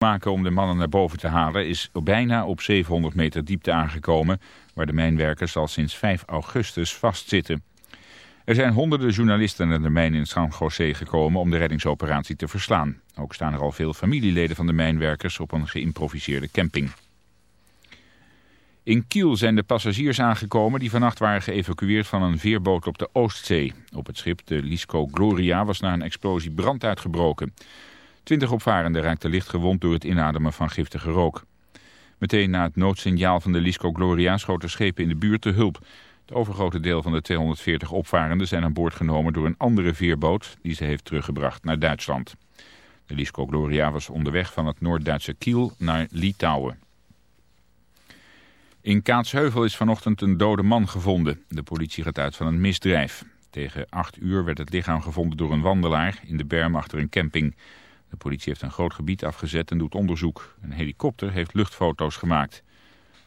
om de mannen naar boven te halen is bijna op 700 meter diepte aangekomen, waar de mijnwerkers al sinds 5 augustus vastzitten. Er zijn honderden journalisten naar de mijn in San José gekomen om de reddingsoperatie te verslaan. Ook staan er al veel familieleden van de mijnwerkers op een geïmproviseerde camping. In Kiel zijn de passagiers aangekomen die vannacht waren geëvacueerd van een veerboot op de Oostzee. Op het schip de Lisco Gloria was na een explosie brand uitgebroken. Twintig opvarenden raakten licht gewond door het inademen van giftige rook. Meteen na het noodsignaal van de Lisco Gloria schoten schepen in de buurt te hulp. Het overgrote deel van de 240 opvarenden zijn aan boord genomen door een andere veerboot die ze heeft teruggebracht naar Duitsland. De Lisco Gloria was onderweg van het Noord-Duitse Kiel naar Litouwen. In Kaatsheuvel is vanochtend een dode man gevonden. De politie gaat uit van een misdrijf. Tegen 8 uur werd het lichaam gevonden door een wandelaar in de berm achter een camping. De politie heeft een groot gebied afgezet en doet onderzoek. Een helikopter heeft luchtfoto's gemaakt.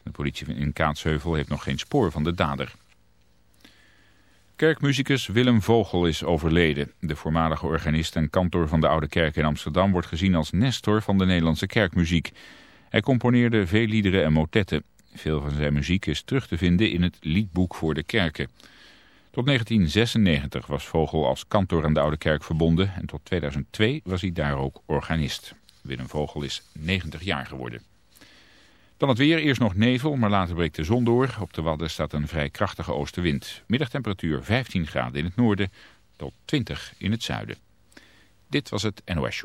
De politie in Kaatsheuvel heeft nog geen spoor van de dader. Kerkmuzikus Willem Vogel is overleden. De voormalige organist en kantor van de Oude Kerk in Amsterdam wordt gezien als nestor van de Nederlandse kerkmuziek. Hij componeerde veel liederen en motetten. Veel van zijn muziek is terug te vinden in het liedboek voor de kerken. Tot 1996 was Vogel als kantor aan de Oude Kerk verbonden en tot 2002 was hij daar ook organist. Willem Vogel is 90 jaar geworden. Dan het weer, eerst nog nevel, maar later breekt de zon door. Op de Wadden staat een vrij krachtige oostenwind. Middagtemperatuur 15 graden in het noorden tot 20 in het zuiden. Dit was het NOS.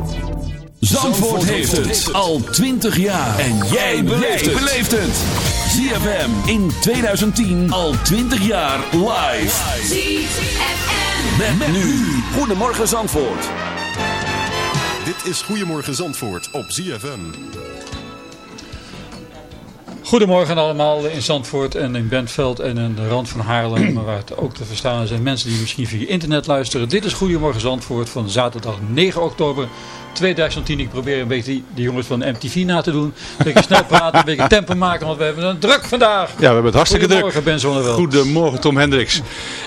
Zandvoort, heeft het al 20 jaar. En jij beleeft het. ZFM in 2010 al 20 jaar live. ZFM. Met, met nu. Goedemorgen Zandvoort. Dit is Goedemorgen Zandvoort op ZFM. Goedemorgen allemaal in Zandvoort en in Bentveld en in de rand van Haarlem. Maar waar het ook te verstaan zijn mensen die misschien via internet luisteren. Dit is Goedemorgen Zandvoort van zaterdag 9 oktober 2010. Ik probeer een beetje die, die jongens van MTV na te doen. Een beetje snel praten, een beetje tempo maken, want we hebben een druk vandaag. Ja, we hebben het hartstikke Goedemorgen, druk. Ben Zonneveld. Goedemorgen Tom Hendricks.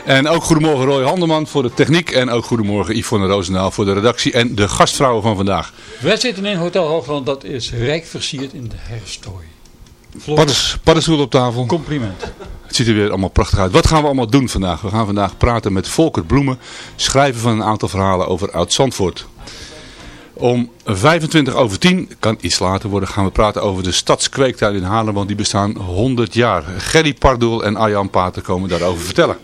En ook goedemorgen Roy Handelman voor de techniek. En ook goedemorgen Yvonne Roosendaal voor de redactie en de gastvrouwen van vandaag. We zitten in Hotel Hoogland, dat is rijk versierd in de herfsttooi. Paddenstoel op tafel. Compliment. Het ziet er weer allemaal prachtig uit. Wat gaan we allemaal doen vandaag? We gaan vandaag praten met Volker Bloemen. Schrijven van een aantal verhalen over Oud-Zandvoort. Om 25 over 10, kan iets later worden, gaan we praten over de stadskweektuin in Haarlem. Want die bestaan 100 jaar. Gerry Pardoel en Arjan Pater komen daarover vertellen.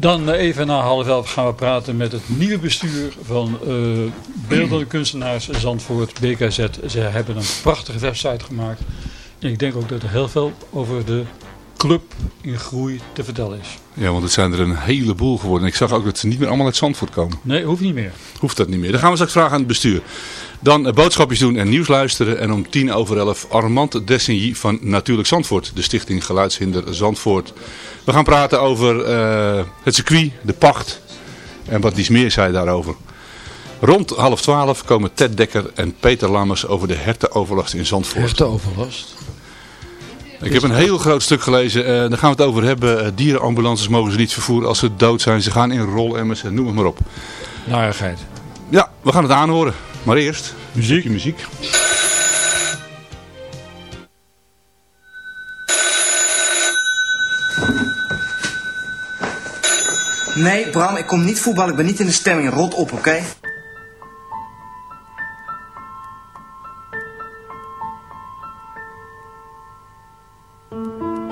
Dan eh, even na half elf gaan we praten met het nieuwe bestuur van uh, Beeldende Kunstenaars Zandvoort, BKZ. Ze hebben een prachtige website gemaakt. Ik denk ook dat er heel veel over de club in groei te vertellen is. Ja, want het zijn er een heleboel geworden. Ik zag ook dat ze niet meer allemaal uit Zandvoort komen. Nee, hoeft niet meer. Hoeft dat niet meer. Dan gaan we straks vragen aan het bestuur. Dan uh, boodschapjes doen en nieuws luisteren. En om tien over elf Armand Dessigny van Natuurlijk Zandvoort. De stichting Geluidshinder Zandvoort. We gaan praten over uh, het circuit, de pacht en wat iets meer zei daarover. Rond half twaalf komen Ted Dekker en Peter Lammers over de hertenoverlast in Zandvoort. Hertenoverlast. Ik heb een heel groot stuk gelezen. eh, daar gaan we het over hebben. Eh, dierenambulances mogen ze niet vervoeren als ze dood zijn. Ze gaan in rolemmers en noem het maar op. Narigheid. Ja, we gaan het aanhoren. Maar eerst muziek. muziek. Nee, Bram, ik kom niet voetballen. Ik ben niet in de stemming. Rot op, oké?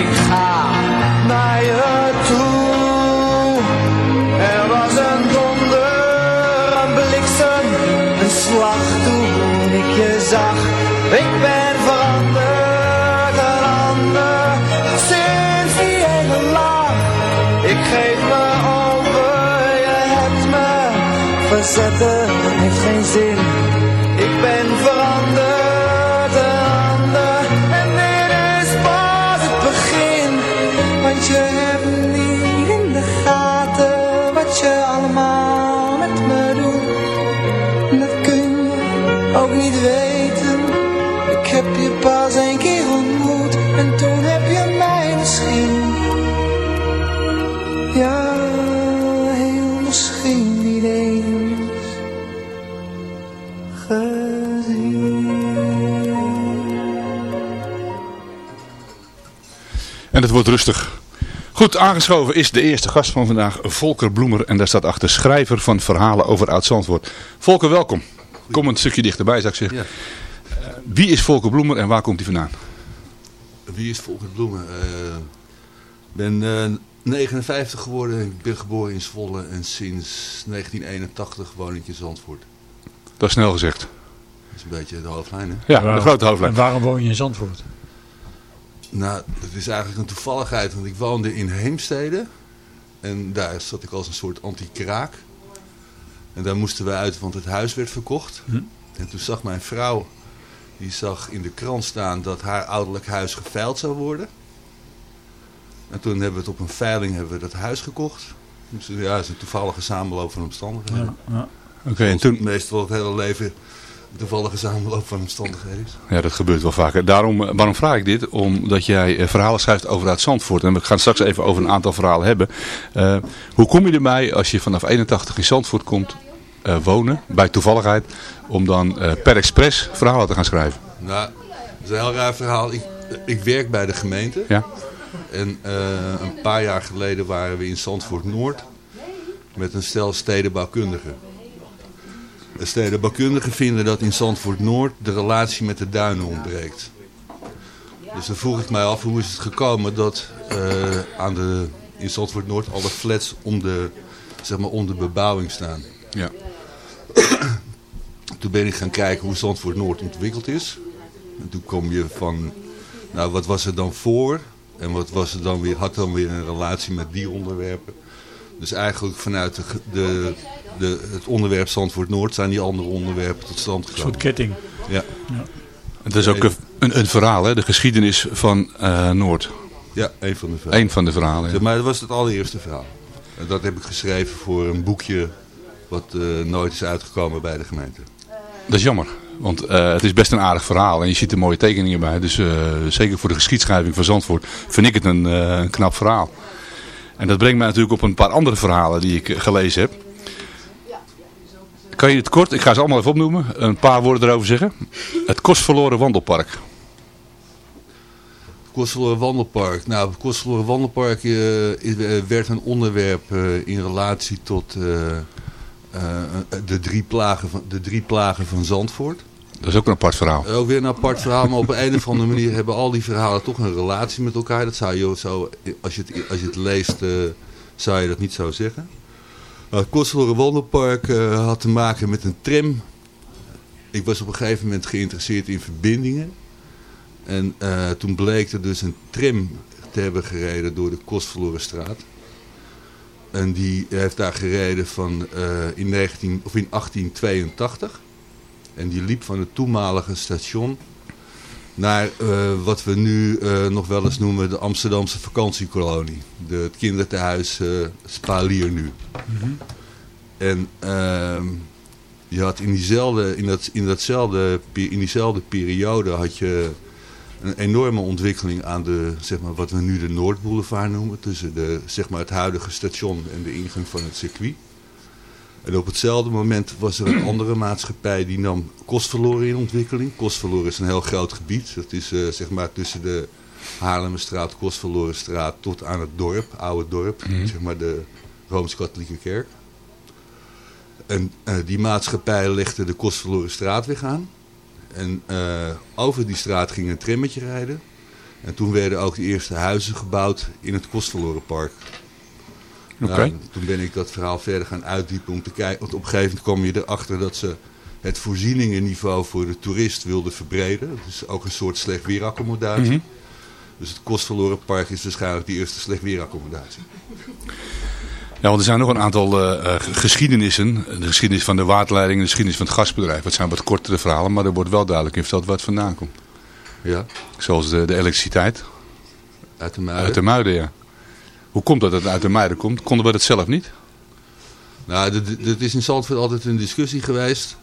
Ik ga naar je toe. Er was een donder, een bliksem, een slag toen ik je zag. Ik ben veranderd, een ander, sinds die hele. Ik geef me over, je hebt me verzetten, heeft geen zin. Ook niet weten. Ik heb je pas een keer ontmoet en toen heb je mij misschien. Ja, heel misschien niet eens gezien. En het wordt rustig. Goed, aangeschoven is de eerste gast van vandaag, Volker Bloemer. En daar staat achter schrijver van verhalen over Oud-Zandvoort. Volker, welkom. Kom een stukje dichterbij, zou ik zeggen. Ja. Eh, wie is Volker Bloemer en waar komt hij vandaan? Wie is Volker Bloemen? Ik ben eh, 59 geworden. Ik ben geboren in Zwolle en sinds 1981 woon ik in Zandvoort. Dat is snel gezegd. Dat is een beetje de hoofdlijn, hè? Ja, de grote hoofdlijn. En waarom woon je in Zandvoort? Nou, het is eigenlijk een toevalligheid, want ik woonde in Heemstede. En daar zat ik als een soort anti-kraak. En daar moesten we uit, want het huis werd verkocht. Hm. En toen zag mijn vrouw, die zag in de krant staan dat haar ouderlijk huis geveild zou worden. En toen hebben we het op een veiling hebben we dat huis gekocht. Dus ja, het is een toevallige samenloop van omstandigheden. Ja, ja. Oké, en toen... Meestal het hele leven toevallige samenloop van omstandigheden is. Ja, dat gebeurt wel vaker. Daarom, eh, waarom vraag ik dit? Omdat jij eh, verhalen schrijft over uit Zandvoort. En we gaan straks even over een aantal verhalen hebben. Eh, hoe kom je erbij als je vanaf 81 in Zandvoort komt wonen, bij toevalligheid, om dan per expres verhalen te gaan schrijven? Nou, dat is een heel raar verhaal. Ik, ik werk bij de gemeente. Ja. En een paar jaar geleden waren we in Zandvoort Noord. met een stel stedenbouwkundigen. De stedenbouwkundigen vinden dat in Zandvoort Noord de relatie met de duinen ontbreekt. Dus dan vroeg ik mij af hoe is het gekomen dat eh, aan de, in Zandvoort Noord alle flats om de, zeg maar, om de bebouwing staan. Ja. Toen ben ik gaan kijken hoe Zandvoort Noord ontwikkeld is. En toen kom je van, nou wat was er dan voor? En wat was er dan weer, had dan weer een relatie met die onderwerpen? Dus eigenlijk vanuit de, de, de, het onderwerp Zandvoort Noord zijn die andere onderwerpen tot stand Een gekomen. soort ketting. Ja. Het is ook een, een, een verhaal, hè? de geschiedenis van eh, Noord. ja, een van de verhalen. Eén van de verhalen. ja. Maar dat was het allereerste verhaal. En dat heb ik geschreven voor een boekje wat eh, nooit is uitgekomen bij de gemeente. Dat is jammer. Want eh, het is best een aardig verhaal en je ziet er mooie tekeningen bij. Dus eh, zeker voor de geschiedschrijving van Zandvoort vind ik het een, eh, een knap verhaal. En dat brengt mij natuurlijk op een paar andere verhalen die ik gelezen heb. Kan je het kort, ik ga ze allemaal even opnoemen, een paar woorden erover zeggen. Het kostverloren wandelpark. Kostverloren Wandelpark. Nou, het Kostverloren Wandelpark eh, eh, werd een onderwerp eh, in relatie tot de, drie plagen van, de drie plagen van Zandvoort. Dat is ook een apart verhaal. Ook weer een apart verhaal, maar op een of andere manier hebben al die verhalen toch een relatie met elkaar. Dat zou je zo, als je het, als je het leest, zou je dat niet zo zeggen. Het Wandelpark eh, had te maken met een tram. Ik was op een gegeven moment geïnteresseerd in verbindingen. En eh, toen bleek er dus een tram te hebben gereden door de Kostverlorenstraat. En die heeft daar gereden van, eh, in, 19, of in 1882. En die liep van het toenmalige station naar eh, wat we nu eh, nog wel eens noemen de Amsterdamse vakantiekolonie. De, het kinderthuis eh Spalier nu. En ehm, je had in, diezelfde, in, dat, in, datzelfde, in diezelfde periode had je een enorme ontwikkeling aan de, zeg maar, wat we nu de Noordboulevard noemen. Tussen de, zeg maar, het huidige station en de ingang van het circuit. En op hetzelfde moment was er een andere maatschappij die nam Kostverloren in ontwikkeling. Kostverloren is een heel groot gebied. Dat is eh, zeg maar tussen de Haarlemmerstraat, Kostverlorenstraat tot aan het dorp, oude dorp. Zeg maar de Rooms-Katholieke Kerk. En eh, die maatschappij legde de Kostverloren straatweg aan. En eh, over die straat ging een trammetje rijden. En toen werden ook de eerste huizen gebouwd in het Kostverlorenpark. Nou, toen ben ik dat verhaal verder gaan uitdiepen om te kijken. Want op een gegeven moment kwam je erachter dat ze het voorzieningenniveau voor de toerist wilden verbreden. Dat is ook een soort slecht weeraccommodatie. Mhm. Dus het Kostverlorenpark is waarschijnlijk de eerste slecht weeraccommodatie. Ja, want er zijn nog een aantal eh, eh, geschiedenissen. De geschiedenis van de waterleiding en de geschiedenis van het gasbedrijf. Dat zijn wat kortere verhalen, maar er wordt wel duidelijk in verteld waar het vandaan komt. Ja, Zoals de, de elektriciteit uit de muiden. uit de Muiden, ja. Hoe komt dat het uit de Muiden komt? Konden we dat zelf niet? Nou, dit is in Zandvoort altijd een discussie geweest.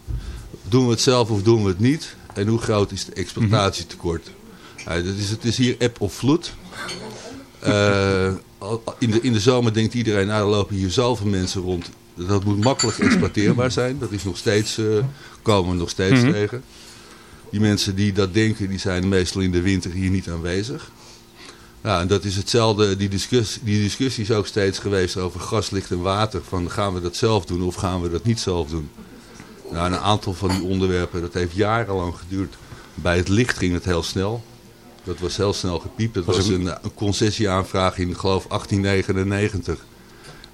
Doen we het zelf of doen we het niet? En hoe groot is het exploitatietekort? Dit is, het is hier eb of vloed. Eh, in, de, in de zomer denkt iedereen, nou er lopen hier zoveel mensen rond. Dat moet makkelijk exploiteerbaar zijn. Dat is nog steeds, eh, komen we nog steeds Mhm. tegen. Die mensen die dat denken, die zijn meestal in de winter hier niet aanwezig. Ja, en dat is hetzelfde, die discussie, die discussie is ook steeds geweest over gas, licht en water. Van gaan we dat zelf doen of gaan we dat niet zelf doen? Nou, een aantal van die onderwerpen, dat heeft jarenlang geduurd. Bij het licht ging het heel snel. Dat was heel snel gepiept. Dat Was was het- een, een concessieaanvraag in, geloof 1899.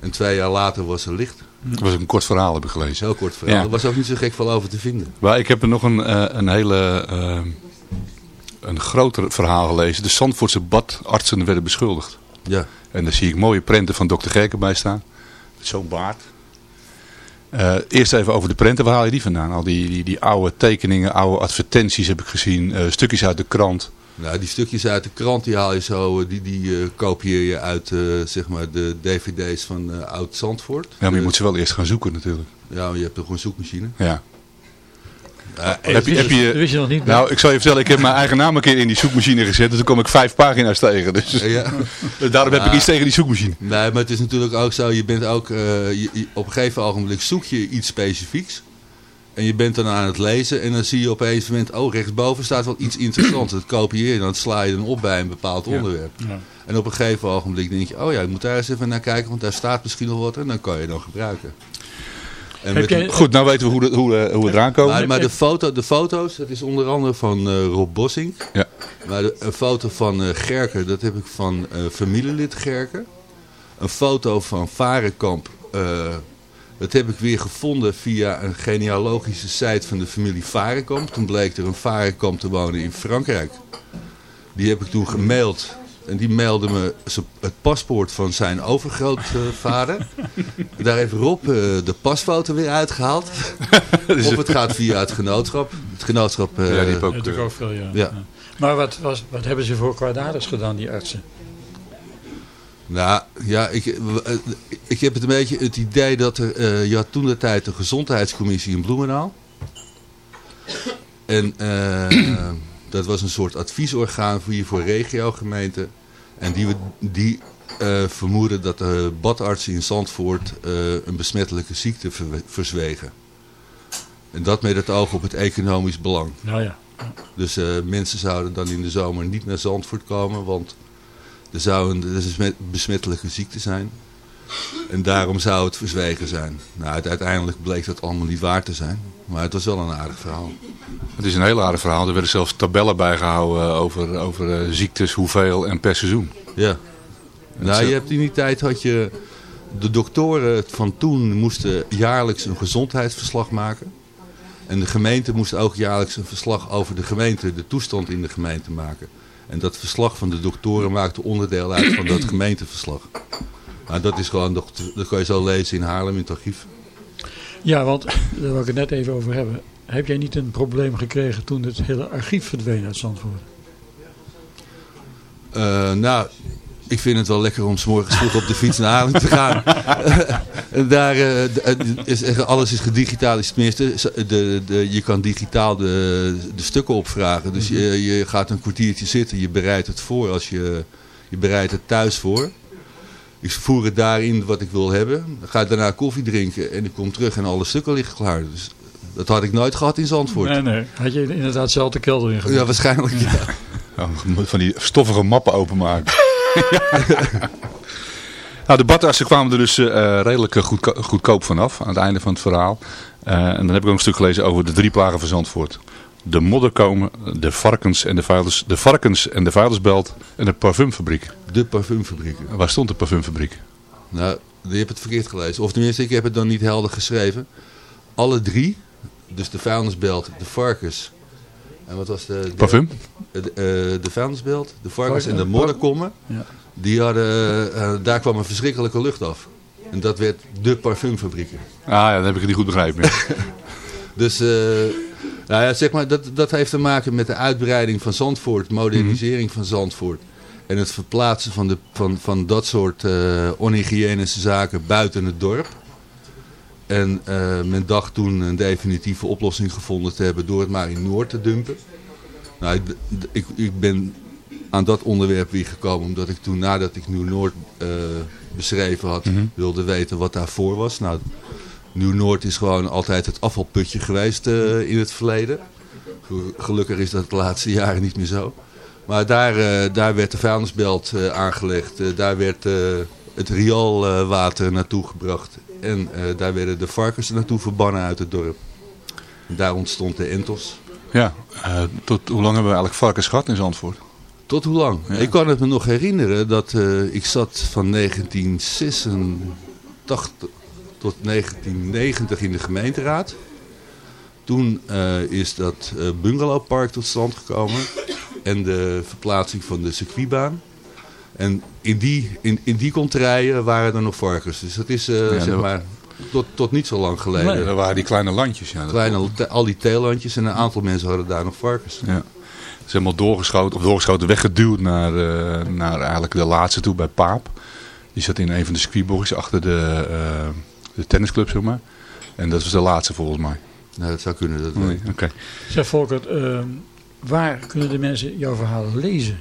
En twee jaar later was er licht. Dat was een kort verhaal, heb ik gelezen. Heel kort verhaal. Ja. Er was ook niet zo gek veel over te vinden. Maar ik heb er nog een, eh, een hele... eh, een groter verhaal gelezen. De Zandvoortse badartsen werden beschuldigd. Ja. En daar zie ik mooie prenten van dokter Gerken bij staan. Zo'n baard. Eh, eerst even over de prenten. Waar haal je die vandaan? Al die, die, die oude tekeningen, oude advertenties heb ik gezien. eh, stukjes uit de krant. Nou, die stukjes uit de krant die haal je zo, eh, die, die kopieer je uit zeg maar de dvd's van Oud Zandvoort. Ja, maar je moet ze wel eerst gaan zoeken natuurlijk. Ja, maar je hebt toch een zoekmachine. Ja. Ja, heb je, heb je, Dat wist je nog niet. nou, ik zal je vertellen, ik heb mijn eigen naam een keer in die zoekmachine gezet. En toen kwam ik vijf pagina's tegen. Dus Ja. daarom heb ik iets tegen die zoekmachine. Nee, maar het is natuurlijk ook zo, je bent ook, eh, je- op een gegeven ogenblik zoek je iets specifieks. En je bent dan aan het lezen en dan zie je op een gegeven moment, oh rechtsboven staat wel iets interessants. Dat kopieer je en dan sla je dan op bij een bepaald onderwerp. Ja. En op een gegeven ogenblik denk je, oh ja, ik moet daar eens even naar kijken, want daar staat misschien nog wat en dan kan je dan gebruiken. En Heb jij- Goed, nou weten we hoe, de, hoe, eh, hoe we eraan komen. maar, maar de, foto, de foto's, dat is onder andere van eh, Rob Bossink. Ja. Maar de, een foto van eh Gerken, dat heb ik van eh, familielid Gerken. Een foto van Varenkamp, eh, dat heb ik weer gevonden via een genealogische site van de familie Varenkamp. Toen bleek er een Varenkamp te wonen in Frankrijk. Die heb ik toen gemaild. En die mailde me het paspoort van zijn overgrootvader. Daar heeft Rob eh, de pasfoto weer uitgehaald. of het gaat via het genootschap. Het genootschap... eh, Ja, die heb ook, Natuurlijk ook veel, ja. Ja. Ja. Maar wat, was, wat hebben ze voor kwaadaardigs gedaan, die artsen? Nou, ja, ik, eh, ik heb het een beetje het idee dat er... eh, je had toen de tijd de gezondheidscommissie in Bloemendaal. En eh, dat was een soort adviesorgaan voor je voor regiogemeenten. En die, we- die eh, vermoeden dat de badartsen in Zandvoort eh, een besmettelijke ziekte ver- verzwegen. En dat met het oog op het economisch belang. Nou ja. Dus eh, mensen zouden dan in de zomer niet naar Zandvoort komen, want er zou een, er is een besmet- besmettelijke ziekte zijn. En daarom zou het verzwegen zijn. Nou, uiteindelijk bleek dat allemaal niet waar te zijn. Maar het was wel een aardig verhaal. Het is een heel aardig verhaal. Er werden zelfs tabellen bijgehouden eh, over, over eh, ziektes, hoeveel en per seizoen. Ja. Nou, je hebt in die tijd had je... De doktoren van toen moesten jaarlijks een gezondheidsverslag maken. En de gemeente moest ook jaarlijks een verslag over de gemeente, de toestand in de gemeente maken. En dat verslag van de doktoren maakte onderdeel uit van dat gemeenteverslag. Nou, dat is gewoon, dat kan je zo lezen in Haarlem in het archief. Ja, want daar wil ik het net even over hebben. Heb jij niet een probleem gekregen toen het hele archief verdween uit Zandvoort? Eh, nou, ik vind het wel lekker om 's morgens vroeg op de fiets naar Haarlem te gaan. Daar eh, eh, is, alles is gedigitaliseerd. De, de, je kan digitaal de, de stukken opvragen. Dus je, je gaat een kwartiertje zitten. Je bereidt het voor als je, je bereidt het thuis voor. Ik voer het daarin wat ik wil hebben. Dan ga ik daarna koffie drinken en ik kom terug en alle stukken liggen klaar. Dus dat had ik nooit gehad in Zandvoort. Nee, nee. Had je inderdaad zelf de kelder in Ja, waarschijnlijk ja. Moet van die stoffige mappen openmaken. nou, de badartsen kwamen er dus eh, redelijk eh, goedko- goedkoop vanaf aan het einde van het verhaal. Eh, en dan heb ik ook een stuk gelezen over de drie plagen van Zandvoort. De modderkomen, de varkens en de, vuilers, de varkens en de vuilnisbelt en de parfumfabriek. De parfumfabriek. Waar stond de parfumfabriek? Nou, je hebt het verkeerd gelezen. Of tenminste, ik heb het dan niet helder geschreven. Alle drie, dus de vuilnisbelt, de varkens... En wat was de... de Parfum? De, eh, de vuilnisbelt, de varkens en de Varken- modderkommen. Ja. Die hadden, eh, daar kwam een verschrikkelijke lucht af. En dat werd de parfumfabrieken. Ah ja, dan heb ik het niet goed begrepen. ja. Dus eh, nou ja, zeg maar, dat, dat heeft te maken met de uitbreiding van Zandvoort, modernisering van Zandvoort. En het verplaatsen van, de, van, van dat soort eh onhygiënische zaken buiten het dorp. En eh, men dacht toen een definitieve oplossing gevonden te hebben door het maar in Noord te dumpen. Nou, ik, ik, ik ben aan dat onderwerp weer gekomen omdat ik toen nadat ik Nieuw-Noord eh, beschreven had, wilde weten wat daarvoor was. Nou, Nieuw-Noord is gewoon altijd het afvalputje geweest eh, in het verleden. Ge- Gelukkig is dat de laatste jaren niet meer zo. Maar daar, eh, daar werd de vuilnisbelt eh, aangelegd. Daar werd het rioolwater naartoe gebracht. En daar werden de varkens naartoe verbannen uit het dorp. En daar ontstond de Entos. Ja, tot hoe lang hebben we eigenlijk varkens gehad in Zandvoort? Tot hoe lang? Ja. Ik kan het me nog herinneren dat ik zat van 1986 tot 1990 in de gemeenteraad. Toen eh, is dat eh, bungalowpark tot stand gekomen en de verplaatsing van de circuitbaan. En in die, in, in die waren er nog varkens. Dus dat is eh, Ja, zeg maar tot, tot niet zo lang geleden. Nee, dat waren die kleine landjes. Ja, Kleine, al die theelandjes en een aantal mensen hadden daar nog varkens. Ja. Ze helemaal doorgeschoten, of doorgeschoten, weggeduwd naar, naar eigenlijk de laatste toe bij Paap. Die zat in een van de circuitbochtjes achter de, de tennisclub, zeg maar. En dat was de laatste volgens mij. Nou, dat zou kunnen. Dat Nee, Oké. Zeg Volkert, ehm, waar kunnen de mensen jouw verhalen lezen?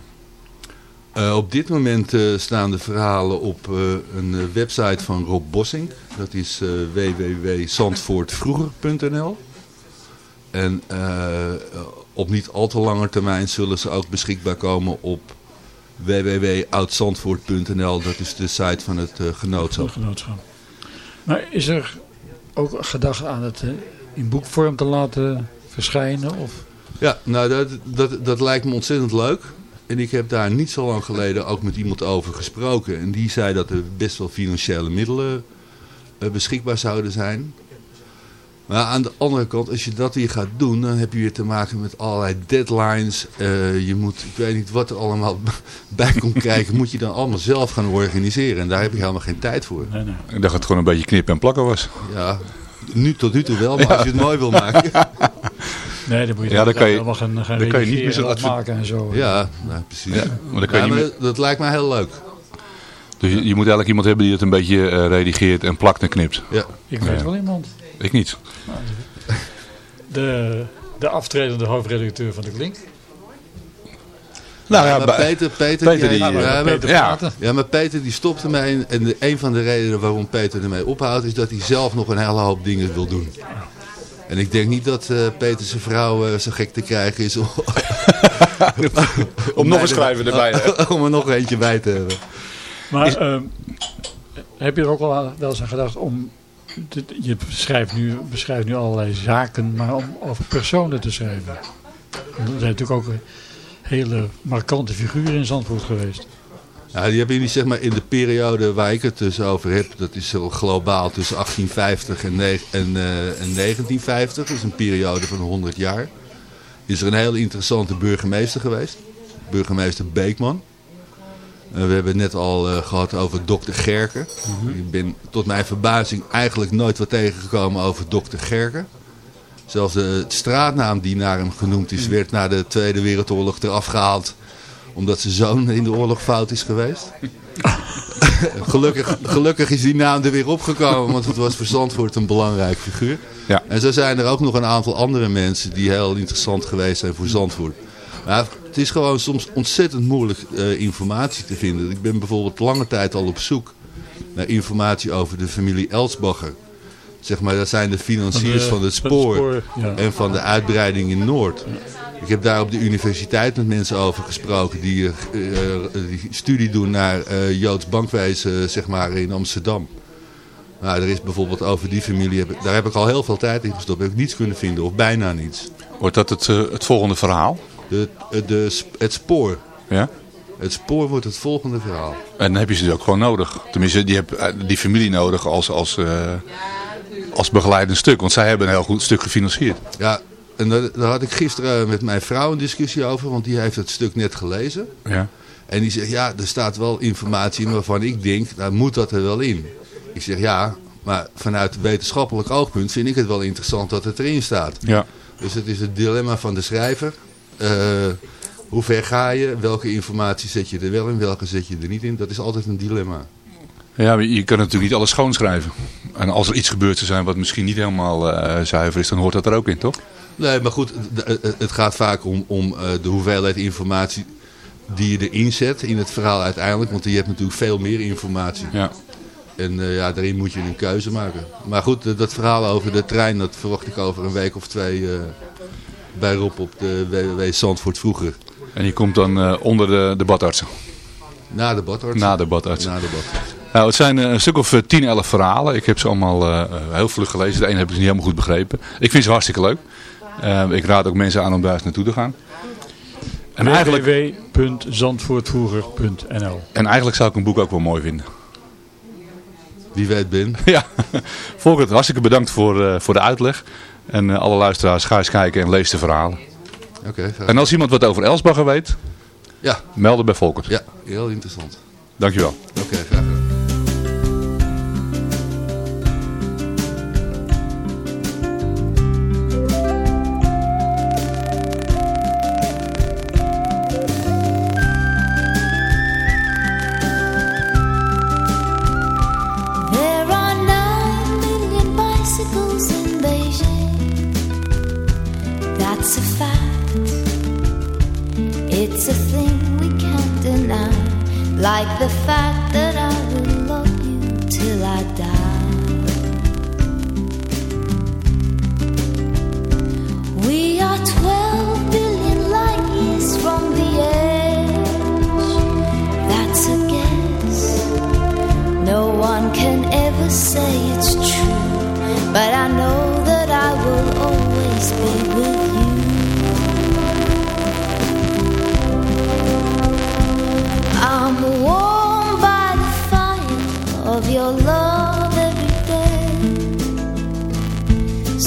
Eh, op dit moment eh, staan de verhalen op eh, een website van Rob Bossink. Dat is eh www.zandvoortvroeger.nl En eh, op niet al te lange termijn zullen ze ook beschikbaar komen op www.oudzandvoort.nl, dat is de site van het eh, genootschap. Maar is er ook gedacht aan het eh, in boekvorm te laten verschijnen? Of? Ja, nou dat, dat, dat lijkt me ontzettend leuk. En ik heb daar niet zo lang geleden ook met iemand over gesproken. En die zei dat er best wel financiële middelen eh, beschikbaar zouden zijn. Maar aan de andere kant, als je dat weer gaat doen, dan heb je weer te maken met allerlei deadlines. Eh, je moet, ik weet niet wat er allemaal bij komt kijken, moet je dan allemaal zelf gaan organiseren. En daar heb ik helemaal geen tijd voor. Nee, nee. Ik dacht dat het gewoon een beetje knippen en plakken was. Ja, nu tot nu toe wel, maar als je het mooi wil maken. Nee, dan moet je, Ja, dan kan je- helemaal gaan, gaan dan kan je niet meer adver- opmaken en zo. Ja, nou, precies. Ja, maar dan kan je Ja, niet maar dat lijkt mij heel leuk. Dus je, je moet eigenlijk iemand hebben die het een beetje eh, redigeert en plakt en knipt. Ja. Ik weet Ja. wel iemand. Ik niet. De, de aftredende hoofdredacteur van de Klink. Nou ja, maar Peter, Peter, Peter die, ja, maar- Peter ja. praten. Ja, maar Peter die stopt ermee. En de, een van de redenen waarom Peter ermee ophoudt... is dat hij zelf nog een hele hoop dingen wil doen. En ik denk niet dat eh, Peter zijn vrouw eh, zo gek te krijgen is... om, Om nog een schrijver erbij te hebben. om er nog eentje bij te hebben. Maar ehm, heb je er ook wel, wel eens aan gedacht om... Je beschrijft nu, beschrijft nu allerlei zaken, maar om over personen te schrijven. Er zijn natuurlijk ook hele markante figuren in Zandvoort geweest. Ja, die hebben jullie zeg maar in de periode waar ik het dus over heb... dat is zo globaal tussen 1850 en, en, eh, en 1950. Dat is een periode van 100 jaar. Is er een heel interessante burgemeester geweest. Burgemeester Beekman. Eh, we hebben het net al eh, gehad over dokter Gerken. Ik ben tot mijn verbazing eigenlijk nooit wat tegengekomen over dokter Gerken. Zelfs de straatnaam die naar hem genoemd is... werd na de Tweede Wereldoorlog eraf gehaald omdat zijn zoon in de oorlog fout is geweest. gelukkig, gelukkig is die naam er weer opgekomen, want het was voor Zandvoort een belangrijk figuur. Ja. En zo zijn er ook nog een aantal andere mensen die heel interessant geweest zijn voor Zandvoort. Maar het is gewoon soms ontzettend moeilijk eh, informatie te vinden. Ik ben bijvoorbeeld lange tijd al op zoek naar informatie over de familie Elsbacher. Zeg maar, dat zijn de financiers van, het spoor, ja. en van de uitbreiding in Noord. Ik heb daar op de universiteit met mensen over gesproken die, eh, eh, die studie doen naar eh, Joods bankwezen zeg maar, in Amsterdam. Nou, er is bijvoorbeeld over die familie, daar heb ik al heel veel tijd in gestopt. Heb ik niets kunnen vinden, of bijna niets. Wordt dat het, het volgende verhaal? De, de, het spoor. Ja? Het spoor wordt het volgende verhaal. En dan heb je ze ook gewoon nodig. Tenminste, die heb eh, die familie nodig als, als, eh, als begeleidend stuk. Want zij hebben een heel goed stuk gefinancierd. Ja, en daar, daar had ik gisteren met mijn vrouw een discussie over, want die heeft het stuk net gelezen. Ja. En die zegt, ja, er staat wel informatie in waarvan ik denk, nou moet dat er wel in. Ik zeg, ja, maar vanuit wetenschappelijk oogpunt vind ik het wel interessant dat het erin staat. Ja. Dus het is het dilemma van de schrijver. Eh, hoe ver ga je? Welke informatie zet je er wel in? Welke zet je er niet in? Dat is altijd een dilemma. Ja, maar je kan natuurlijk niet alles schoonschrijven. En als er iets gebeurd zou zijn wat misschien niet helemaal eh, zuiver is, dan hoort dat er ook in, toch? Nee, maar goed, eh, het gaat vaak om, om de hoeveelheid informatie die je erin zet in het verhaal uiteindelijk. Want je hebt natuurlijk veel meer informatie. Ja. En ja, daarin moet je een keuze maken. Maar goed, dat verhaal over de trein, dat verwacht ik over een week of twee bij Rob op de WWW Zandvoort vroeger. En die komt dan eh, onder de, de badartsen. Na de badarts. Na de badartsen. Na de badarts. Nou, het zijn eh, een stuk of eh, 10, 11 verhalen. Ik heb ze allemaal eh, eh, heel vlug gelezen. De ene heb ik niet helemaal goed begrepen. Ik vind ze hartstikke leuk. Eh, ik raad ook mensen aan om daar eens naartoe te gaan. En eigenlijk, www.zandvoortvroeger.nl en eigenlijk zou ik een boek ook wel mooi vinden. Wie weet Ben. Ja, Volkert, hartstikke bedankt voor, eh, voor de uitleg. En eh, alle luisteraars, ga eens kijken en lees de verhalen. Oké. En als iemand wat over Elsbacher weet, Ja, melden bij Volkert. ja, heel interessant. Dankjewel. Oké, graag gedaan. Like the fact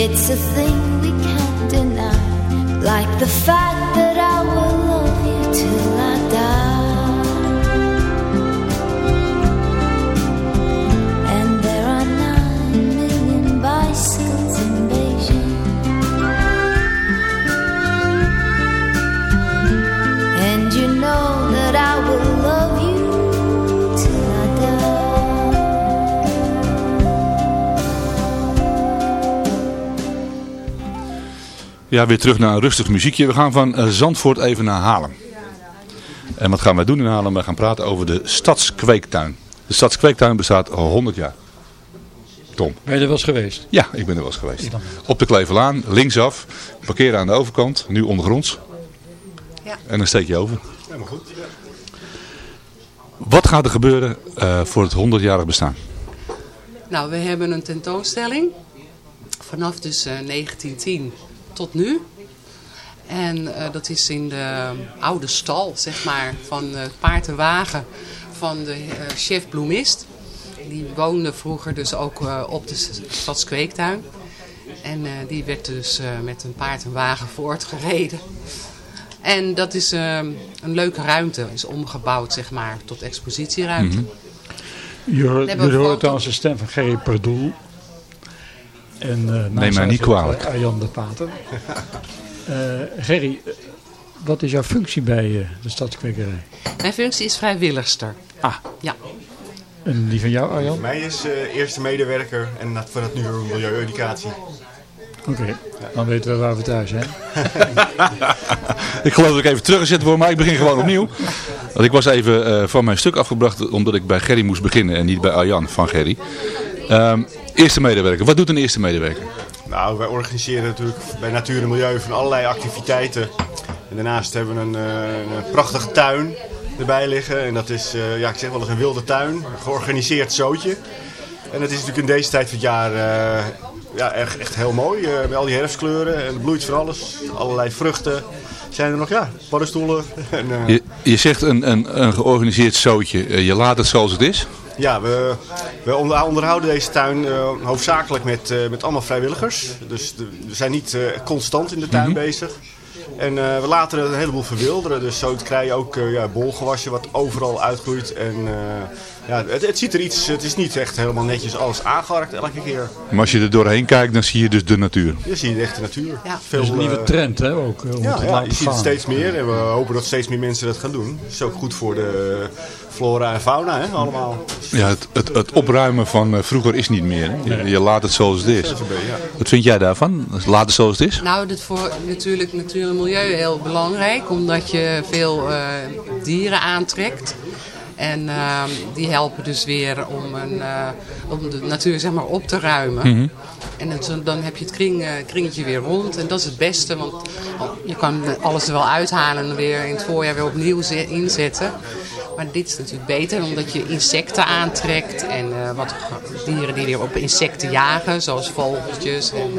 It's a thing we can't deny, like the fact Ja, weer terug naar een rustig muziekje. We gaan van eh, Zandvoort even naar Haarlem. En wat gaan wij doen in Haarlem? We gaan praten over de Stadskweektuin. De Stadskweektuin bestaat al 100 jaar. Tom. Ben je er wel eens geweest? Ja, ik ben er wel eens geweest. Op de Kleverlaan, linksaf. Parkeren aan de overkant, nu ondergronds. Ja. En dan steek je over. Helemaal goed. Wat gaat er gebeuren eh, voor het 100-jarig bestaan? Nou, we hebben een tentoonstelling. Vanaf dus eh, 1910 tot nu. En eh, dat is in de oude stal, zeg maar, van het paard en wagen van de eh, chef bloemist. Die woonde vroeger dus ook eh, op de stadskweektuin. En eh, die werd dus eh, met een paard en wagen voortgereden. En dat is eh, een leuke ruimte, is omgebouwd zeg maar tot expositieruimte. Mhm. Je hoort, je hoort de stem van Gerry Perdoel. En, eh, naast mij niet kwalijk. eh, Arjan de Pater. Eh, Gerry, wat is jouw functie bij eh, de stadskwekerij? Mijn functie is vrijwilligster. Ah. Ja. En die van jou Arjan? Mij is eh, eerste medewerker en dat- van het nu milieueducatie. Oké, dan weten we waar we thuis zijn. Ik geloof dat ik even teruggezet word, maar ik begin gewoon opnieuw. Want ik was even eh, van mijn stuk afgebracht omdat ik bij Gerry moest beginnen en niet bij Arjan van Gerry. Ehm, eerste medewerker. Wat doet een eerste medewerker? Nou, wij organiseren natuurlijk bij Natuur en Milieu van allerlei activiteiten. En daarnaast hebben we een, eh, een prachtige tuin erbij liggen. En dat is, eh, ja, ik zeg wel eens een wilde tuin. Een georganiseerd zootje. En dat is natuurlijk in deze tijd van het jaar eh, ja, echt, echt heel mooi. met al die herfstkleuren. En het bloeit van alles. Allerlei vruchten. Zijn er nog, ja, paddenstoelen. En, Je, je zegt een, een, een georganiseerd zootje. Je laat het zoals het is. Ja, we, we onder- onderhouden deze tuin eh, hoofdzakelijk met, eh, met allemaal vrijwilligers. Dus de- we zijn niet eh, constant in de tuin Mhm. bezig. En we laten er een heleboel verwilderen. Dus zo krijg je ook ja, bolgewassen wat overal uitgroeit. En ja, het, het ziet er iets, het is niet echt helemaal netjes alles aangeharkt elke keer. Maar als je er doorheen kijkt, dan zie je dus de natuur. Je ziet de echte natuur. Ja. Dat is een nieuwe eh, trend hè, ook. eh, Om ja, ja, laten je ziet het steeds meer en we hopen dat steeds meer mensen dat gaan doen. Het is ook goed voor de flora en fauna, hè, allemaal. Ja, het, het, het opruimen van eh, vroeger is niet meer. Hè? Je, je laat het zoals het is. Wat vind jij daarvan? Laat het zoals het is? Nou, dat voor natuurlijk natuur en milieu heel belangrijk, omdat je veel eh, dieren aantrekt. En ehm, die helpen dus weer om, een, eh, om de natuur zeg maar, op te ruimen. Mhm. En dan, dan heb je het kring, eh, kringetje weer rond. En dat is het beste, want je kan alles er wel uithalen en weer in het voorjaar weer opnieuw ze- inzetten. Maar dit is natuurlijk beter omdat je insecten aantrekt en eh, wat dieren die weer op insecten jagen, zoals vogeltjes en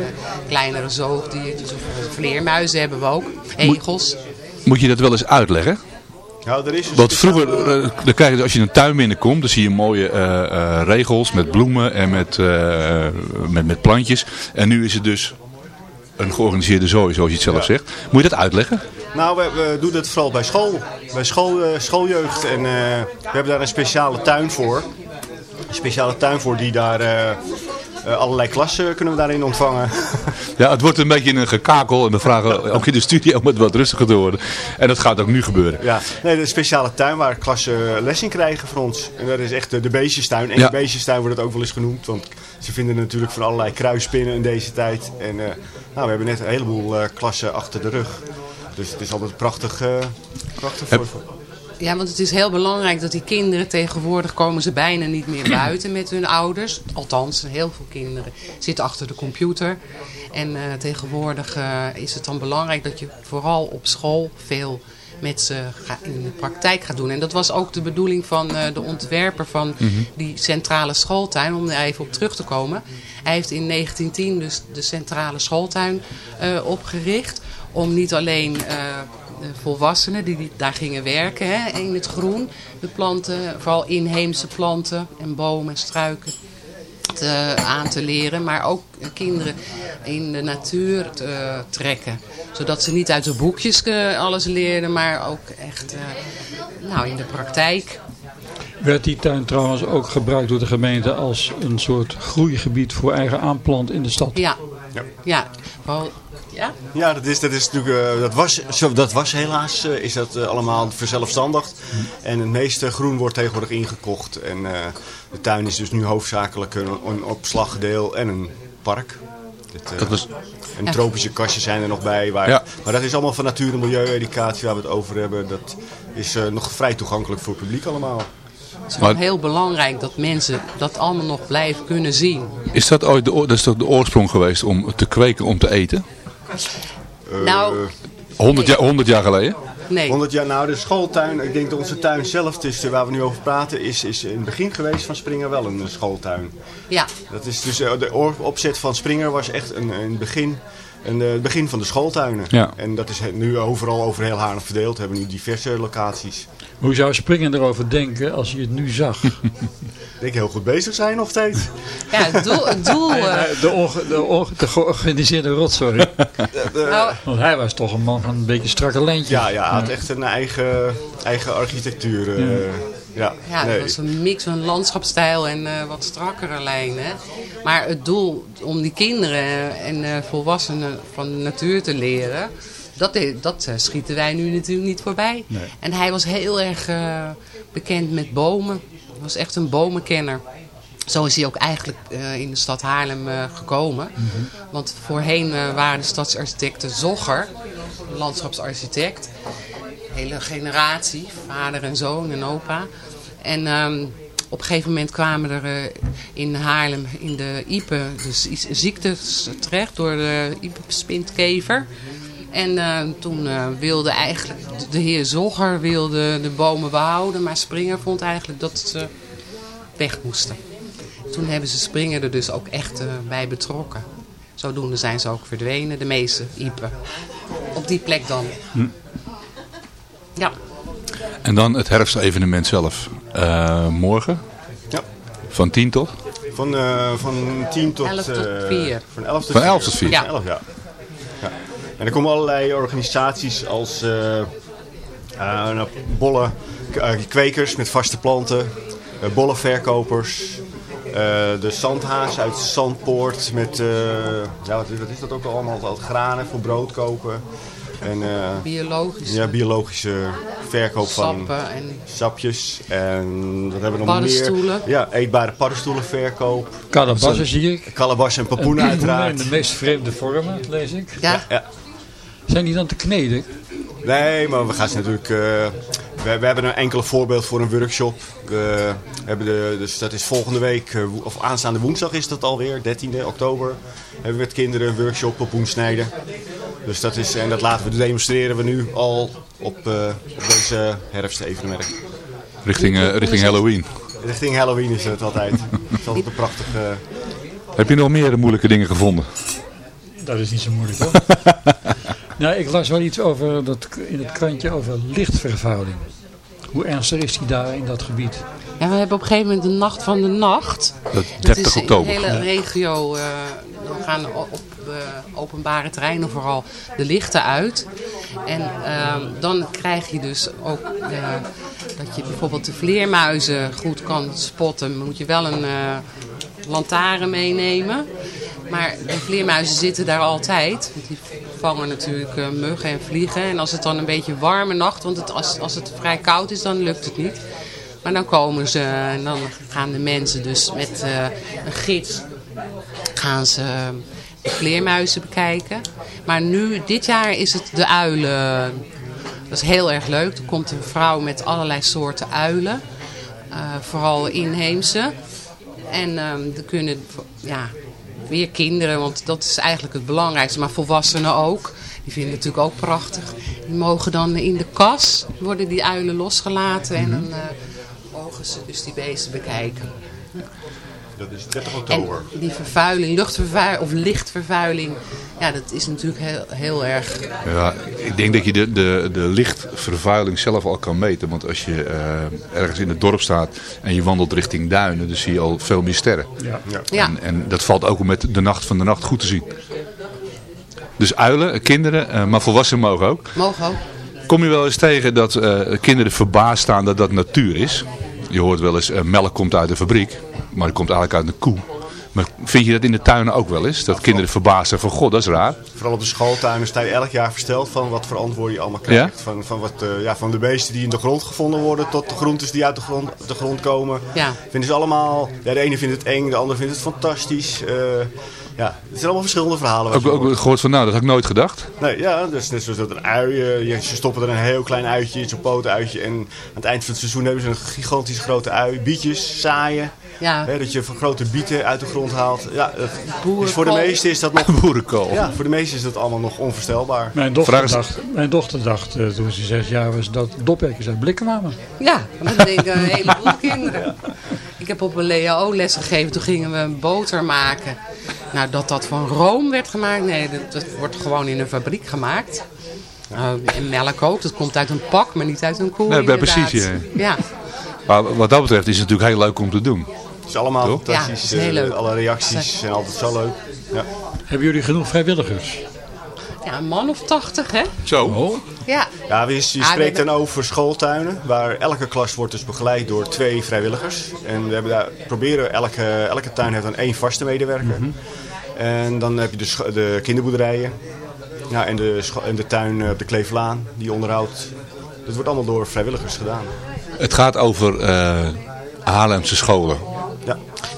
kleinere zoogdiertjes of vleermuizen hebben we ook, egels. Moet je dat wel eens uitleggen? Nou, er is een speciale- vroeger, eh, dan krijg je, als je een tuin binnenkomt, dan zie je mooie eh, eh, regels met bloemen en met, met, met plantjes. En nu is het dus een georganiseerde zooi, zoals je het zelf Ja. zegt. Moet je dat uitleggen? Nou, we, we doen het vooral bij school. Bij school, schooljeugd. En we hebben daar een speciale tuin voor. Een speciale tuin voor die daar... eh, allerlei klassen kunnen we daarin ontvangen. Ja, het wordt een beetje een gekakel en we vragen ook in de studio om het wat rustiger te worden. En dat gaat ook nu gebeuren. Ja, nee, de speciale tuin waar klassen les in krijgen voor ons. En dat is echt de, beestjestuin. En Ja. de beestjestuin wordt het ook wel eens genoemd. Want ze vinden natuurlijk van allerlei kruispinnen in deze tijd. En eh, nou, we hebben net een heleboel eh, klassen achter de rug. Dus het is altijd prachtig, prachtig voor, voor- Ja, want het is heel belangrijk dat die kinderen tegenwoordig komen ze bijna niet meer buiten met hun ouders. Althans, heel veel kinderen zitten achter de computer. En eh, tegenwoordig eh, is het dan belangrijk dat je vooral op school veel met ze in de praktijk gaat doen. En dat was ook de bedoeling van eh, de ontwerper van Mhm. die centrale schooltuin, om er even op terug te komen. Hij heeft in 1910 dus de centrale schooltuin opgericht. Om niet alleen volwassenen die die daar gingen werken hè, in het groen, de planten, vooral inheemse planten en bomen en struiken te, aan te leren. Maar ook eh, kinderen in de natuur te eh, trekken. Zodat ze niet uit de boekjes eh, alles leerden, maar ook echt eh, nou, in de praktijk. Werd die tuin trouwens ook gebruikt door de gemeente als een soort groeigebied voor eigen aanplant in de stad? Ja, ja. Ja? Ja, dat, is, dat, is natuurlijk, eh, dat, was, zo, dat was helaas eh, is dat, eh, allemaal verzelfstandigd. En het meeste groen wordt tegenwoordig ingekocht. En eh, de tuin is dus nu hoofdzakelijk een, een opslagdeel en een park. Dit, eh, Dat was- En Ja. tropische kastjes zijn er nog bij. Waar, Ja. Maar dat is allemaal van natuur- en milieu-educatie waar we het over hebben. Dat is eh, nog vrij toegankelijk voor het publiek allemaal. Het is ook heel belangrijk dat mensen dat allemaal nog blijven kunnen zien. Is dat ooit de, oor- dat is toch de oorsprong geweest om te kweken om te eten? Nou, 100 jaar, 100 jaar geleden? Nee. 100 jaar, nou de schooltuin, ik denk dat onze tuin zelf, dus, eh, waar we nu over praten, is, is in het begin geweest van Springer wel een eh, schooltuin. Ja. Dat is dus, eh, de opzet van Springer was echt een, het begin, een, eh, het begin van de schooltuinen. Ja. En dat is nu overal over heel Haarlem verdeeld, we hebben nu diverse locaties. Hoe zou Springer erover denken als hij het nu zag? Ik denk heel goed bezig zijn nog steeds. Ja, het doel... Het doel eh, de, onge- de, onge- de georganiseerde rotzooi. Nou- Want hij was toch een man van een beetje strakke lijntjes. Ja, ja, hij had echt een eigen, eigen architectuur. eh, Ja. ja. Ja, nee. dat was een mix van landschapstijl en eh, wat strakkere lijnen. Maar het doel om die kinderen en eh, volwassenen van de natuur te leren, dat, dat eh, schieten wij nu natuurlijk niet voorbij. Nee. En hij was heel erg eh, bekend met bomen. Hij was echt een bomenkenner. Zo is hij ook eigenlijk eh, in de stad Haarlem eh, gekomen. Want voorheen eh, waren de stadsarchitecten Zogger, landschapsarchitect. Hele generatie, vader en zoon en opa. En ehm, op een gegeven moment kwamen er eh, in Haarlem in de Ipe dus iets- ziektes terecht door de Ipe-spintkever. En eh, toen eh, wilde eigenlijk de- heer Zogger wilde de bomen behouden, maar Springer vond eigenlijk dat ze weg moesten. Toen hebben ze Springer er dus ook echt eh, bij betrokken. Zodoende zijn ze ook verdwenen, de meeste Ipe. Op die plek dan. Hm. Ja. En dan het herfstevenement zelf. Eh, morgen? Ja. Van 10 tot? Van, eh, van 10 tot... 11 tot eh, 4. Van 11 tot Van 4. 11 tot 4. Ja. 11, ja. En er komen allerlei organisaties als eh, eh, nou, bolle eh, kwekers met vaste planten, bollenverkopers, eh, de zandhaas uit Zandpoort met, eh, ja, wat, is, wat is dat ook allemaal, al granen voor brood kopen. En, eh, Biologische. Ja, biologische verkoop van Sappen en- sapjes. En wat hebben we nog meer? Paddenstoelen. Ja, eetbare paddenstoelenverkoop. Kalebassen zie ik. Kalebassen en papoenen En uiteraard. In de meest vreemde vormen, lees ik. Ja. ja. Zijn die dan te kneden? Nee, maar we gaan ze natuurlijk... eh, we we, hebben een enkele voorbeeld voor een workshop. We hebben de, dus dat is volgende week, eh, of aanstaande woensdag is dat alweer, 13 oktober. Hebben we met kinderen een workshop op woensnijden. Dus dat is, en dat laten we demonstreren we nu al op, eh, op deze herfstevenement. Richting, eh, richting Halloween. Richting Halloween is het altijd. Het is altijd een prachtige... Heb je nog meer moeilijke dingen gevonden? Dat is niet zo moeilijk hoor. nou, ik las wel iets over dat, in het krantje over lichtvervuiling. Hoe ernstig is die daar in dat gebied? Ja, we hebben op een gegeven moment de nacht van de nacht. Dat Dat 30 is in oktober. de hele Ja. regio. eh we gaan op de openbare terreinen vooral de lichten uit. En ehm, dan krijg je dus ook eh, dat je bijvoorbeeld de vleermuizen goed kan spotten. Moet je wel een eh lantaarn meenemen. Maar de vleermuizen zitten daar altijd. Want die vangen natuurlijk eh, muggen en vliegen. En als het dan een beetje warme nacht, want het, als, als het vrij koud is, dan lukt het niet. Maar dan komen ze en dan gaan de mensen dus met eh, een gids gaan ze eh, de vleermuizen bekijken. Maar nu, dit jaar is het de uilen. Dat is heel erg leuk. Er komt een vrouw met allerlei soorten uilen. vooral inheemse. En ehm er kunnen ja, weer kinderen, want dat is eigenlijk het belangrijkste. Maar volwassenen ook. Die vinden het natuurlijk ook prachtig. Die mogen dan in de kas, worden die uilen losgelaten. En dan eh, mogen ze dus die beesten bekijken. Dat is 30 En oktober. die vervuiling, luchtvervuiling of lichtvervuiling, ja, dat is natuurlijk heel, heel erg. Ja, ik denk dat je de, de, de lichtvervuiling zelf al kan meten. Want als je eh, ergens in het dorp staat en je wandelt richting duinen, dan zie je al veel meer sterren. Ja. Ja. En, en dat valt ook met de nacht van de nacht goed te zien. Dus uilen, kinderen, eh, maar volwassenen mogen ook. Mogen ook. Kom je wel eens tegen dat eh, kinderen verbaasd staan dat dat natuur is? Je hoort wel eens, eh, melk komt uit de fabriek, maar het komt eigenlijk uit een koe. Maar vind je dat in de tuinen ook wel eens? Dat kinderen verbaasd zijn van, god, dat is raar. Vooral op de schooltuinen sta je elk jaar versteld van wat voor antwoorden je allemaal krijgt. Van, van, wat, eh, ja, van de beesten die in de grond gevonden worden tot de groentes die uit de grond, de grond komen. Ja. Vinden ze allemaal, ja, de ene vindt het eng, de andere vindt het fantastisch. Eh, ja, het zijn allemaal verschillende verhalen. Ook, je ook gehoord van, nou, dat had ik nooit gedacht. Nee, ja, dus net zoals dat een ui, je, ze stoppen er een heel klein uitje, zo'n pootuitje. En aan het eind van het seizoen hebben ze een gigantisch grote ui. Bietjes, zaaien. Ja. Hè, dat je van grote bieten uit de grond haalt. Ja, dat Boerenkool. is voor de meesten is dat nog... Boerenkool. Ja, voor de meesten is dat allemaal nog onvoorstelbaar. Mijn dochter Vraag is- dacht, mijn dochter dacht eh, toen ze zes jaar was dat doppertjes uit blikken kwamen. Ja, dat denken een heleboel kinderen. Ik heb op een LEAO les gegeven, toen gingen we een boter maken. Nou, dat dat van room werd gemaakt, nee, dat, dat wordt gewoon in een fabriek gemaakt. Nou, en melk ook, dat komt uit een pak, maar niet uit een koe Nee, precies, ja. Ja, Maar wat dat betreft is het natuurlijk heel leuk om te doen. Het is allemaal Toch? Ja, fantastisch. het is heel eh, leuk. alle reacties zijn altijd zo leuk. Ja. Hebben jullie genoeg vrijwilligers? ja een man of tachtig, hè? Zo. Oh, Ja, Ja, je, je Ah, we spreekt dan over schooltuinen, waar elke klas wordt dus begeleid door twee vrijwilligers. En we hebben daar, proberen, elke, elke tuin heeft dan één vaste medewerker. En dan heb je de, de kinderboerderijen ja, en, de, en de tuin eh, op de Kleeflaan, die onderhoudt. Dat wordt allemaal door vrijwilligers gedaan. Het gaat over eh Haarlemse scholen.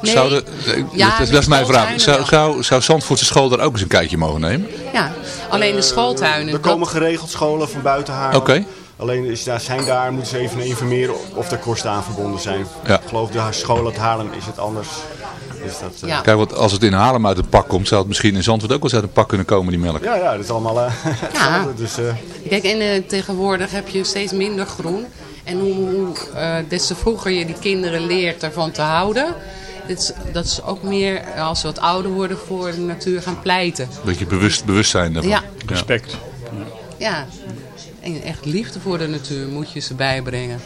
Ja. Nee. Zou de, Ja, dat, is mijn vraag. Zou, zou, zou Zandvoortse school daar ook eens een kijkje mogen nemen? ja. alleen de schooltuinen. Er komen geregeld scholen van buiten Haarlem. Oké. Alleen is, daar zijn daar, moeten ze even informeren of er kosten aan verbonden zijn. Ja. Ik geloof de school uit Haarlem is het anders. Dus dat, eh, Ja. Kijk, want als het in Haarlem uit het pak komt, zou het misschien in Zandvoort ook wel eens uit het pak kunnen komen, die melk. ja, ja, dat is allemaal eh, hetzelfde. Dus, eh, Kijk, en tegenwoordig heb je steeds minder groen. En hoe, hoe eh, des te vroeger je die kinderen leert ervan te houden. Dit dat is ook meer als ze wat ouder worden voor de natuur gaan pleiten. Een beetje bewust, bewustzijn daarvan. Ja. respect. Ja, en echt liefde voor de natuur moet je ze bijbrengen.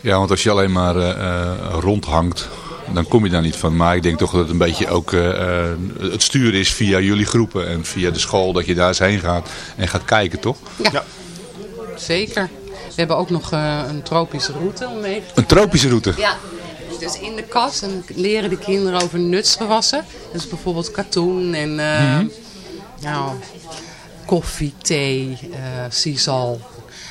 Ja, want als je alleen maar eh, eh, rondhangt, dan kom je daar niet van. Maar ik denk toch dat het een beetje ook eh, eh, het sturen is via jullie groepen en via de school. Dat je daar eens heen gaat en gaat kijken, toch? Ja, Ja. zeker. We hebben ook nog eh, een tropische route om mee Een tropische route. Ja, dus in de kast en leren de kinderen over nutsgewassen. Dus bijvoorbeeld katoen en eh, nou, koffie, thee, sisal.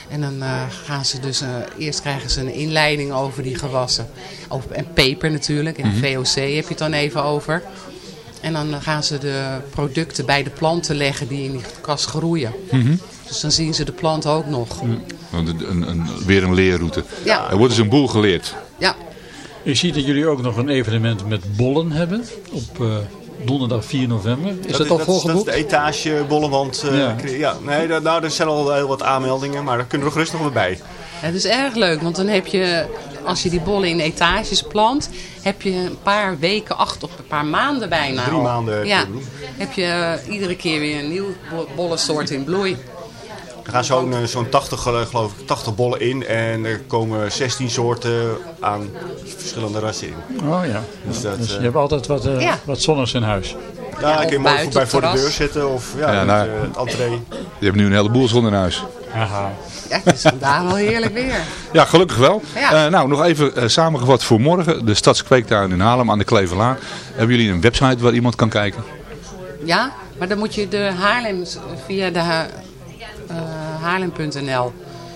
En dan eh, gaan ze dus, eerst krijgen ze een inleiding over die gewassen. Over, en peper natuurlijk, en VOC heb je het dan even over. En dan gaan ze de producten bij de planten leggen die in die kas groeien. Dus dan zien ze de plant ook nog. Want een, een, een- weer een leerroute. Ja. Er wordt dus een boel geleerd. Ja, Ik zie dat jullie ook nog een evenement met bollen hebben op eh, donderdag 4 november. Is dat, al is, dat is volgeboekt? de etage bollenwand. eh, Ja. nee, daar, nou, er zijn al heel wat aanmeldingen, maar daar kunnen we gerust nog bij. het is erg leuk, want dan heb je, als je die bollen in etages plant, heb je een paar weken, acht of een paar maanden bijna Drie al. maanden heb je Ja, heb je eh, iedere keer weer een nieuw bo- bollensoort in bloei. Er gaan zo'n eh, zo'n 80, eh, geloof ik, 80 bollen in en er komen 16 soorten aan verschillende rassen in. Oh ja. Dus dat, Dus je eh, hebt altijd wat, eh, Ja. wat zonnigs in huis. ja, ik of kan mooi op voor de deur zitten of ja, Ja, met, nou. eh, het entree. Je hebt nu een heleboel zon in huis. Aha. Ja, het is vandaag wel heerlijk weer. Ja, gelukkig wel. Ja. Eh, nou, nog even eh, samengevat voor morgen. De Stadskweektuin in Haarlem aan de Kleverlaan. Hebben jullie een website waar iemand kan kijken? Ja, maar dan moet je de Haarlem via de eh, haarlem.nl.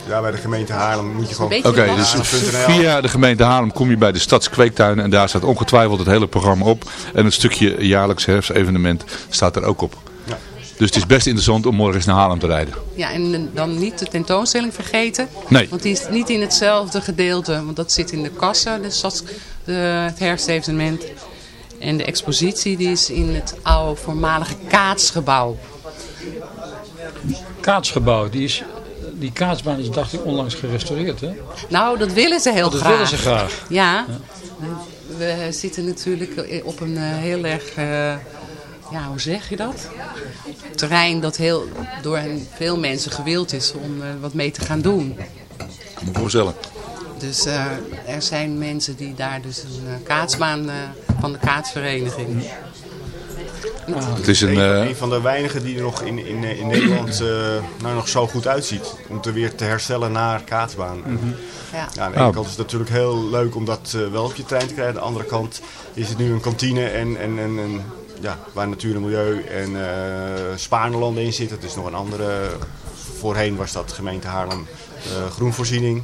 Ja, bij de gemeente Haarlem moet je gewoon... Oké, dus Haarlem.nl. via de gemeente Haarlem kom je bij de Stadskweektuin. En daar staat ongetwijfeld het hele programma op. En het stukje jaarlijks herfstevenement staat er ook op. Ja. Dus het is best interessant om morgen eens naar Haarlem te rijden. Ja, en dan niet de tentoonstelling vergeten. Nee. Want die is niet in hetzelfde gedeelte, want dat zit in de kassa, de stads, de, het herfstevenement. En de expositie die is in het oude voormalige kaatsgebouw. Kaatsgebouw, die, is, die kaatsbaan is dacht ik onlangs gerestaureerd hè? Nou, dat willen ze heel Oh, dat graag. willen ze graag. Ja, we zitten natuurlijk op een eh, heel erg, eh, ja, hoe zeg je dat? Terrein dat heel, door veel mensen gewild is om eh, wat mee te gaan doen. Me voorstellen. Dus eh, er zijn mensen die daar dus een kaatsbaan eh, van de kaatsvereniging. Het is een... Een, eh, een van de weinigen die er nog in, in, in Nederland eh, nou nog zo goed uitziet. Om het weer te herstellen naar kaatsbaan. Ja. Ja, aan de Ah. ene kant is het natuurlijk heel leuk om dat eh, wel op je trein te krijgen. Aan de andere kant is het nu een kantine en, en, en, en ja, waar natuur en milieu en eh Spaarnelanden in zitten. Het is nog een andere. Voorheen was dat gemeente Haarlem eh, groenvoorziening.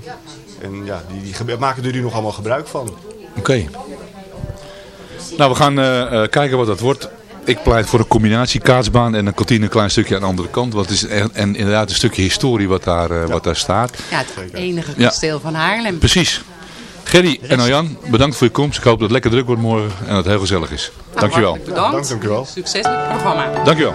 En ja, die, die maken er nu nog allemaal gebruik van. Oké. Nou, we gaan eh, eh, kijken wat dat wordt. Ik pleit voor een combinatie kaatsbaan en een kantine een klein stukje aan de andere kant. Want het is en, en inderdaad een stukje historie wat daar, eh, wat daar staat. Ja, het enige Ja. kasteel van Haarlem. Precies. Gerry en Arjan, bedankt voor je komst. Ik hoop dat het lekker druk wordt morgen en dat het heel gezellig is. Dankjewel. Hartelijk Bedankt. Dank, dankjewel. Succes met het programma. Dankjewel.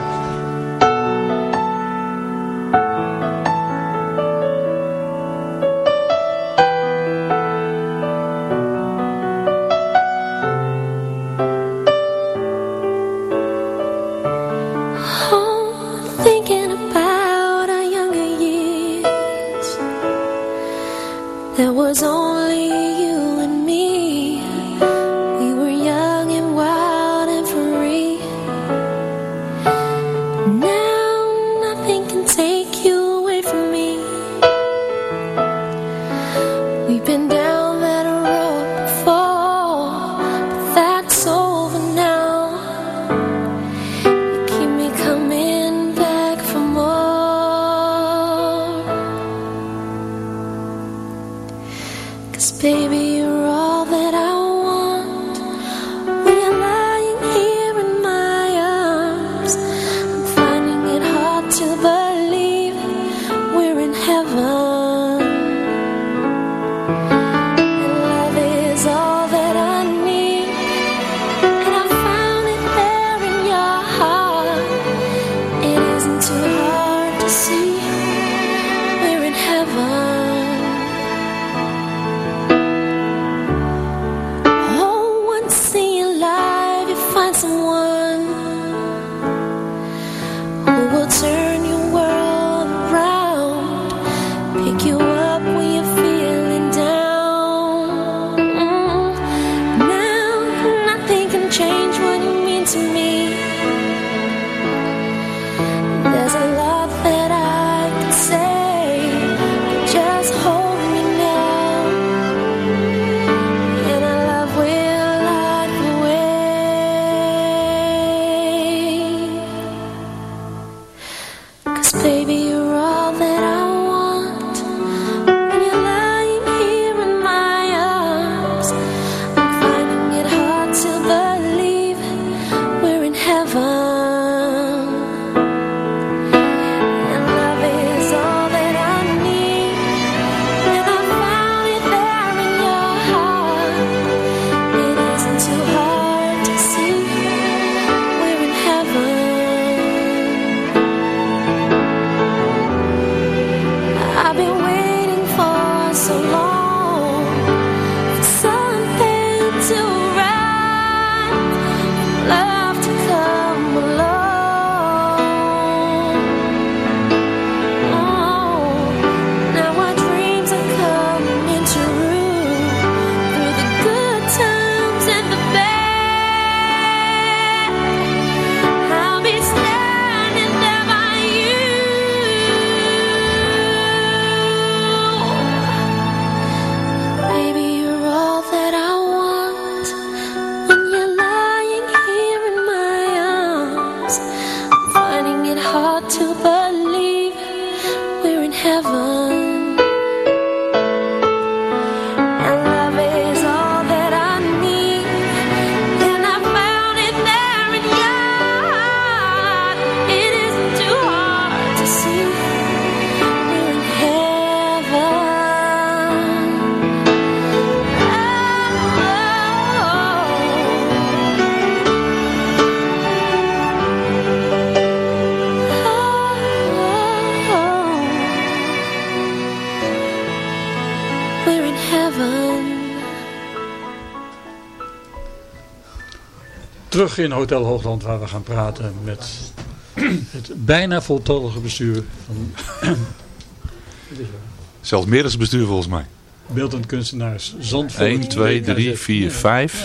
Terug in Hotel Hoogland waar we gaan praten met het bijna voltallige bestuur van Zelfs meer als bestuur volgens mij. beeldend kunstenaars Zandvoort. 1, 2, 3, 4, 5.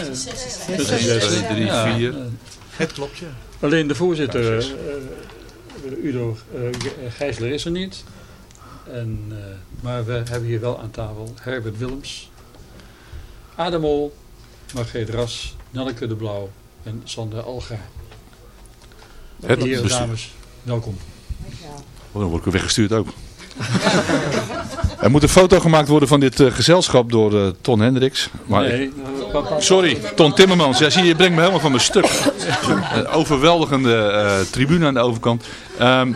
Ja, 1, 2, 3, Ja, 4. eh, Het klopt, ja. Alleen de voorzitter, eh, eh, Udo eh, Gijsler is er niet. En, eh, maar we hebben hier wel aan tafel Herbert Willems, Ademol, Margreet Ras, Nelleke de Blauw en Sander Alga. Het Heren, dames, welkom. Oh, dan word ik weer weggestuurd ook. er moet een foto gemaakt worden van dit eh, gezelschap door eh, Ton Hendricks. Maar Nee, ik- sorry, Ton Timmermans. Ja, zie je, je brengt me helemaal van mijn stuk. Een overweldigende eh, tribune aan de overkant. Ehm,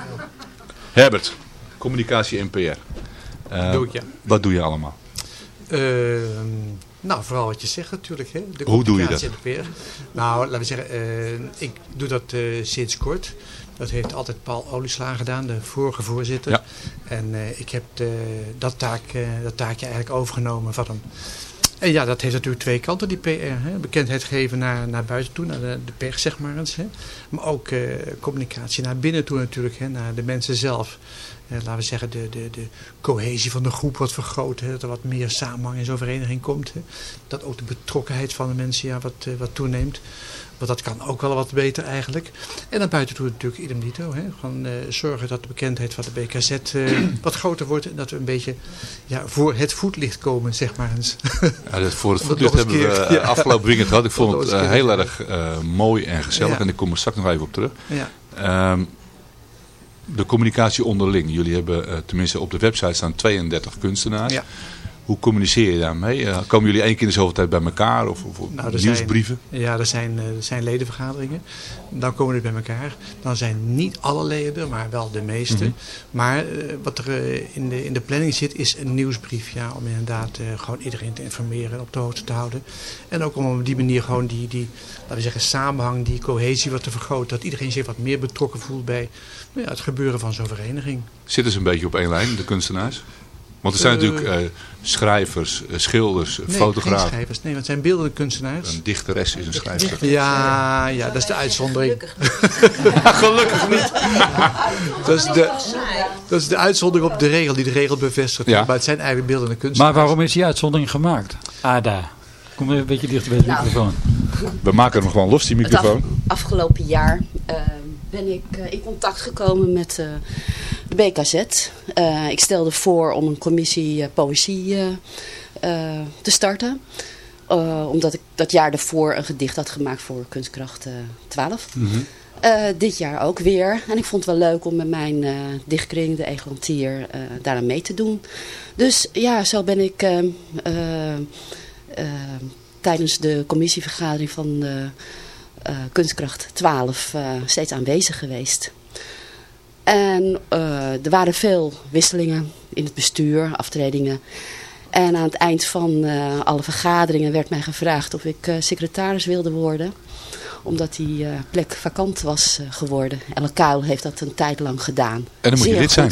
Herbert, communicatie en PR. Eh, Doe ik, ja. Wat doe je allemaal? Nou, vooral wat je zegt natuurlijk. Hè? De Hoe doe je communicatie en de PR. Nou, laten we zeggen, eh, ik doe dat eh, sinds kort. Dat heeft altijd Paul Olieslaan gedaan, de vorige voorzitter. Ja. En eh, ik heb de, dat, taak, dat taakje eigenlijk overgenomen van hem. En ja, dat heeft natuurlijk twee kanten, die PR. Hè? Bekendheid geven naar, naar buiten toe, naar de, de pers, zeg maar eens. Hè? Maar ook communicatie naar binnen toe natuurlijk, hè? naar de mensen zelf. Eh, laten we zeggen, de, de, de cohesie van de groep wordt vergroot. Hè? Dat er wat meer samenhang in zo'n vereniging komt. Hè? Dat ook de betrokkenheid van de mensen ja, wat, eh, wat toeneemt. Want dat kan ook wel wat beter eigenlijk. En naar buiten toe natuurlijk idem dito. Hè? Gewoon eh, zorgen dat de bekendheid van de BKZ wat groter wordt. En dat we een beetje ja, voor het voetlicht komen, zeg maar eens. Ja, dat voor het voetlicht hebben we ja. afgelopen weekend gehad. Ik vond het heel erg mooi en gezellig. Ja. En ik kom er straks nog even op terug. Ja. Ehm, de communicatie onderling. Jullie hebben eh, tenminste op de website staan 32 kunstenaars. Ja. Hoe communiceer je daarmee? Eh, komen jullie één keer in de zoveel tijd bij elkaar? Of, of, Nou, nieuwsbrieven? Zijn, ja, er zijn, eh, er zijn ledenvergaderingen. Dan komen we bij elkaar. Dan zijn niet alle leden, maar wel de meeste. Mhm. Maar eh, wat er in, de, in de planning zit, is een nieuwsbrief. Ja, om inderdaad gewoon iedereen te informeren en op de hoogte te houden. En ook om op die manier gewoon die, die laten we zeggen, samenhang, die cohesie wat te vergroten. Dat iedereen zich wat meer betrokken voelt bij nou ja, het gebeuren van zo'n vereniging. Zitten ze een beetje op één lijn, de kunstenaars? Want er zijn Eh, natuurlijk eh, schrijvers, eh, schilders, Nee, geen fotografen. schrijvers. Nee, want het zijn beeldende kunstenaars. Een dichteres is een schrijver. Ja, ja, dat is de uitzondering. Gelukkig niet. dat, is de, dat is de uitzondering op de regel die de regel bevestigt. Ja. Maar het zijn eigenlijk beeldende kunstenaars. Maar waarom is die uitzondering gemaakt? Ada, kom weer een beetje dichter bij de Nou. microfoon. We maken hem gewoon los, die microfoon. af- afgelopen jaar ben ik eh, in contact gekomen met eh, BKZ. Eh, ik stelde voor om een commissie eh, poëzie eh, te starten. Omdat ik dat jaar daarvoor een gedicht had gemaakt voor Kunstkracht eh 12. Eh, dit jaar ook weer. En ik vond het wel leuk om met mijn dichtkring, de Eglantier, daaraan mee te doen. Dus ja, zo ben ik eh, eh, eh, tijdens de commissievergadering van Kunstkracht 12 eh, steeds aanwezig geweest. En eh, er waren veel wisselingen in het bestuur, aftredingen. En aan het eind van eh, alle vergaderingen werd mij gevraagd of ik eh, secretaris wilde worden. Omdat die plek vakant was geworden. Elle Kuil heeft dat een tijd lang gedaan. En dan moet je Zeer lid zijn.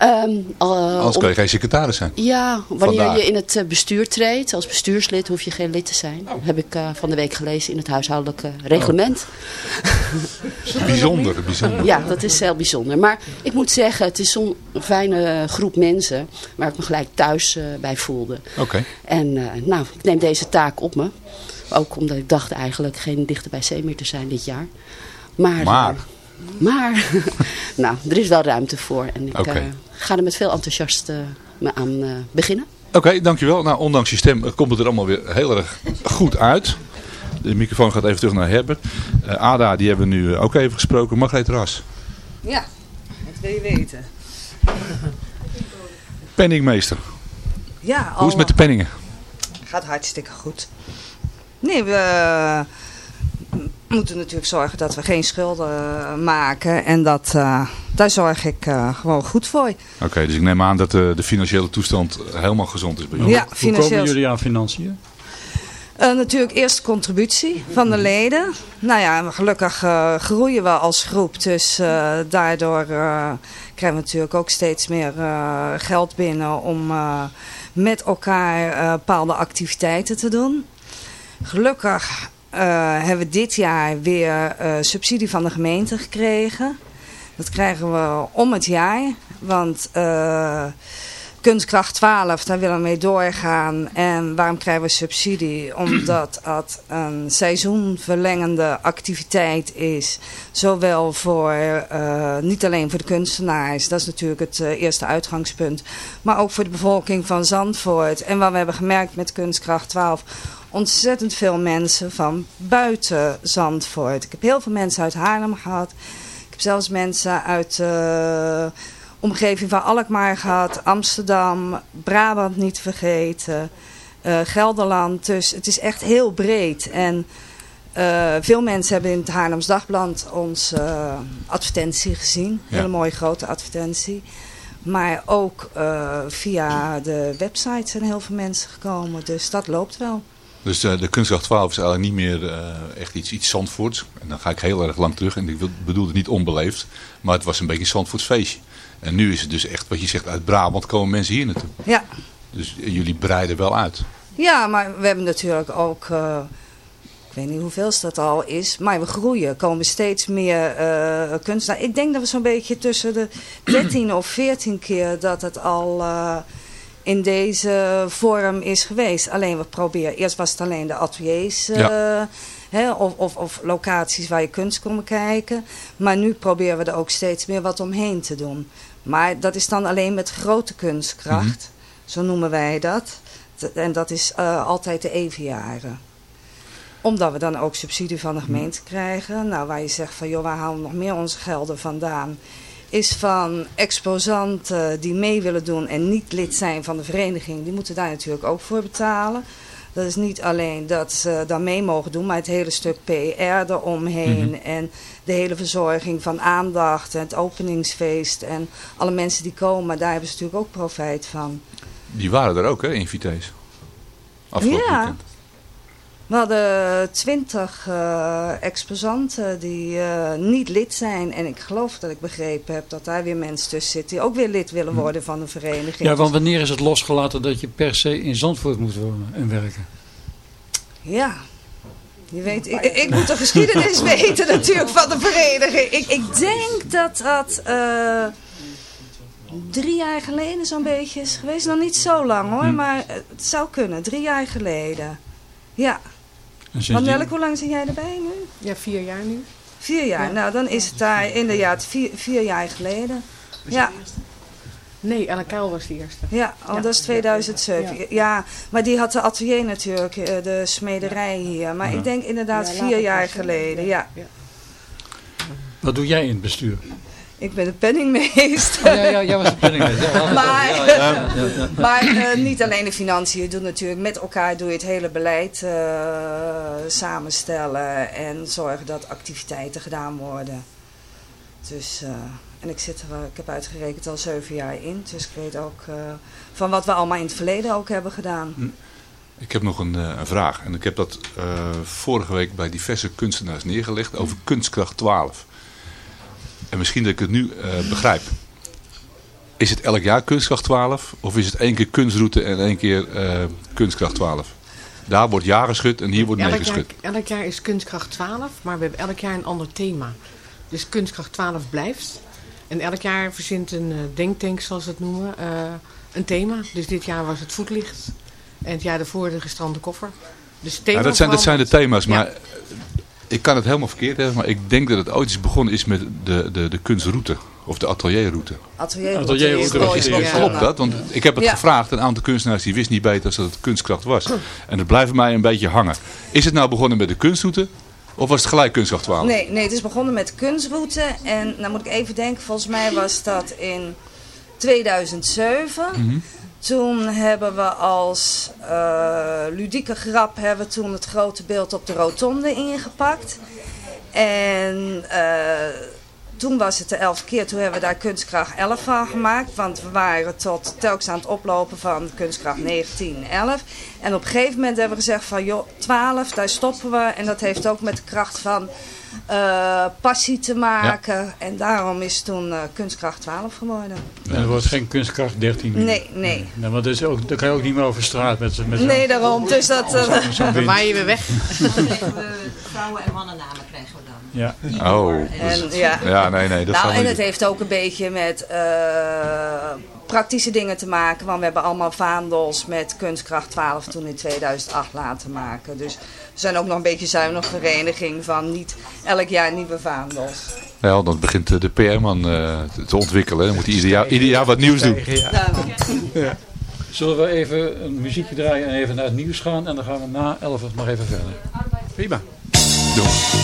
Ehm, eh, Anders kan je geen secretaris zijn. ja, wanneer Vandaag. je in het eh, bestuur treedt, als bestuurslid hoef je geen lid te zijn. Oh. heb ik eh, van de week gelezen in het huishoudelijke reglement. Bijzonder, bijzonder. Ja, dat is heel bijzonder. Maar ik moet zeggen, het is zo'n fijne groep mensen waar ik me gelijk thuis bij voelde. Oké. En nou, ik neem deze taak op me. Ook omdat ik dacht eigenlijk geen dichter bij zee meer te zijn dit jaar. Maar, Maar. Eh, maar nou, er is wel ruimte voor. En ik eh, ga er met veel enthousiasme aan eh, beginnen. Oké, dankjewel. Nou, ondanks je stem eh, komt het er allemaal weer heel erg goed uit. De microfoon gaat even terug naar Herbert. Eh, Ada, die hebben we nu eh, ook even gesproken. Margreet Ras. Ja, wat wil je weten? Penningmeester. Ja, Hoe is het met de penningen? Gaat hartstikke goed. Nee, we eh, moeten natuurlijk zorgen dat we geen schulden maken. En dat, eh, daar zorg ik eh, gewoon goed voor. Oké, dus ik neem aan dat de, de financiële toestand helemaal gezond is bij jullie. Ja, Hoe komen jullie aan financiën? Eh, natuurlijk eerst de contributie van de leden. Nou ja, gelukkig eh, groeien we als groep. Dus eh, daardoor eh, krijgen we natuurlijk ook steeds meer eh, geld binnen om eh, met elkaar eh, bepaalde activiteiten te doen. Gelukkig eh, hebben we dit jaar weer eh, subsidie van de gemeente gekregen. Dat krijgen we om het jaar. Want eh, Kunstkracht 12, daar willen we mee doorgaan. En waarom krijgen we subsidie? Omdat het een seizoenverlengende activiteit is. Zowel voor, eh, niet alleen voor de kunstenaars, dat is natuurlijk het eh, eerste uitgangspunt. Maar ook voor de bevolking van Zandvoort. En wat we hebben gemerkt met Kunstkracht 12, ontzettend veel mensen van buiten Zandvoort. Ik heb heel veel mensen uit Haarlem gehad. Ik heb zelfs mensen uit de omgeving van Alkmaar gehad. Amsterdam, Brabant niet vergeten. eh, Gelderland. Dus het is echt heel breed. En eh, veel mensen hebben in het Haarlems Dagblad onze eh, advertentie gezien. Ja. Hele mooie grote advertentie. Maar ook eh, via de website zijn heel veel mensen gekomen. Dus dat loopt wel. Dus eh, de kunstkracht 12 is eigenlijk niet meer eh, echt iets, iets Zandvoorts. En dan ga ik heel erg lang terug. En ik bedoel het niet onbeleefd. Maar het was een beetje een Zandvoorts feestje. En nu is het dus echt wat je zegt. Uit Brabant komen mensen hier naartoe. Ja. Dus eh, jullie breiden wel uit. Ja, maar we hebben natuurlijk ook, ik weet niet hoeveel dat al is, maar we groeien. Er komen steeds meer eh kunstenaars. Ik denk dat we zo'n beetje tussen de 13 of 14 keer dat het al in deze vorm is geweest. Alleen we proberen, eerst was het alleen de ateliers... eh. Hè, of, of, of locaties waar je kunst kon bekijken. Maar nu proberen we er ook steeds meer wat omheen te doen. Maar dat is dan alleen met grote kunstkracht. Zo noemen wij dat. En dat is eh, altijd de evenjaren. Omdat we dan ook subsidie van de gemeente krijgen. Nou, waar je zegt van, joh, waar halen we nog meer onze gelden vandaan? Is van exposanten die mee willen doen en niet lid zijn van de vereniging. Die moeten daar natuurlijk ook voor betalen. Dat is niet alleen dat ze daar mee mogen doen, maar het hele stuk PR eromheen. Mhm. En de hele verzorging van aandacht en het openingsfeest. En alle mensen die komen, daar hebben ze natuurlijk ook profijt van. Die waren er ook, hè, invitees. Afgelopen Ja. weekend. We hadden twintig eh, exposanten die eh, niet lid zijn. En ik geloof dat ik begrepen heb dat daar weer mensen tussen zitten die ook weer lid willen worden van de vereniging. Ja, want wanneer is het losgelaten dat je per se in Zandvoort moet wonen en werken? Ja. Je weet, ik, ik moet de geschiedenis weten natuurlijk van de vereniging. Ik, ik denk dat dat eh, drie jaar geleden zo'n beetje is geweest. Nog niet zo lang hoor, Hm. maar het zou kunnen. Drie jaar geleden. Ja. Want Nelk, hoe lang zit jij erbij nu? Ja, vier jaar nu. Vier jaar. Ja. Nou, dan is het daar inderdaad vier, vier jaar geleden. Ja. Nee, Ellen Kuil was de eerste. Ja, oh, Ja. dat is 2007. Ja. Ja. maar die had de atelier natuurlijk, eh, de smederij hier. Maar Ja. ik denk inderdaad Ja, vier jaar geleden, ja. Wat doe jij in het bestuur? Ik ben de penningmeester. Oh, ja, ja, jij was de penningmeester. Ja, maar ja, ja, ja, ja, ja. maar eh, niet alleen de financiën. Je doet natuurlijk met elkaar doe je het hele beleid eh, samenstellen. En zorgen dat activiteiten gedaan worden. Dus, eh, en ik, zit er, eh, ik heb uitgerekend al zeven jaar in. Dus ik weet ook eh, van wat we allemaal in het verleden ook hebben gedaan. Ik heb nog een, eh, een vraag. En ik heb dat eh, vorige week bij diverse kunstenaars neergelegd over kunstkracht 12. En misschien dat ik het nu eh, begrijp. Is het elk jaar kunstkracht 12? Of is het één keer kunstroute en één keer eh, kunstkracht 12? Daar wordt ja geschud en hier wordt nee jaar, geschud. elk jaar is Kunstkracht 12, maar we hebben elk jaar een ander thema. Dus Kunstkracht 12 blijft. En elk jaar verzint een eh, denktank, zoals ze het noemen, een thema. Dus dit jaar was het voetlicht. En het jaar daarvoor de gestrande koffer. Dus Ja, dat, zijn, dat zijn de thema's. Maar ik kan het helemaal verkeerd hebben. Maar ik denk dat het ooit is begonnen is met de, de, de kunstroute. Of de atelierroute. Atelierroute Atelierroute is het begonnen. Klopt dat? Want ik heb het Ja. gevraagd. Een aantal kunstenaars die wist niet beter als dat het kunstkracht was. En dat blijft mij een beetje hangen. Is het nou begonnen met de kunstroute? Of was het gelijk kunstkracht 12? Nee, nee, het is begonnen met de kunstroute. En dan moet ik even denken, volgens mij was dat in 2007. Toen hebben we als eh, ludieke grap hebben we toen het grote beeld op de rotonde ingepakt. En eh, toen was het de elfde keer, toen hebben we daar kunstkracht 11 van gemaakt. Want we waren tot telkens aan het oplopen van kunstkracht 19, 11. En op een gegeven moment hebben we gezegd van joh, 12, daar stoppen we. En dat heeft ook met de kracht van eh, passie te maken. En daarom is toen eh, kunstkracht 12 geworden. En er wordt geen kunstkracht 13 meer. Nee, nee. Nee, want dat is ook, daar kan je ook niet meer over straat met, z'n- met Nee, daarom. Dus dat... eh, zo'n- zo'n wind. waaien we weg. Vrouwen- en mannennamen krijgen we dan. Ja. Oh. En, ja. Ja, nee, nee, dat nou, we en niet het heeft ook een beetje met eh, praktische dingen te maken. Want we hebben allemaal vaandels met kunstkracht 12 toen in 2008 laten maken. Dus we zijn ook nog een beetje zuinig vereniging van niet elk jaar nieuwe vaandels. Ja, dan begint de PR-man eh, te- ontwikkelen. Dan moet hij ieder jaar, ieder jaar wat nieuws doen. Ja. Zullen we even een muziekje draaien en even naar het nieuws gaan. En dan gaan we na 11 nog even verder. Prima. Love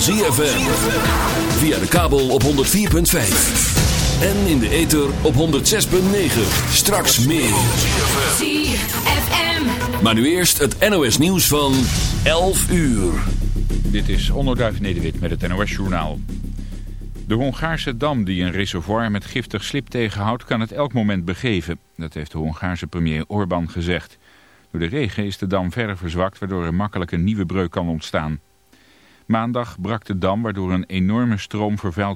van ZFM. Via de kabel op 104.5. En in de ether op 106.9. Straks meer. ZFM. Maar nu eerst het NOS nieuws van 11 uur. Dit is Onderduif Nederwit met het NOS Journaal. De Hongaarse dam die een reservoir met giftig slip tegenhoudt... kan het elk moment begeven. Dat heeft de Hongaarse premier Orbán gezegd. Door de regen is de dam verder verzwakt... waardoor er makkelijk een nieuwe breuk kan ontstaan. Maandag brak de dam waardoor een enorme stroom vervuild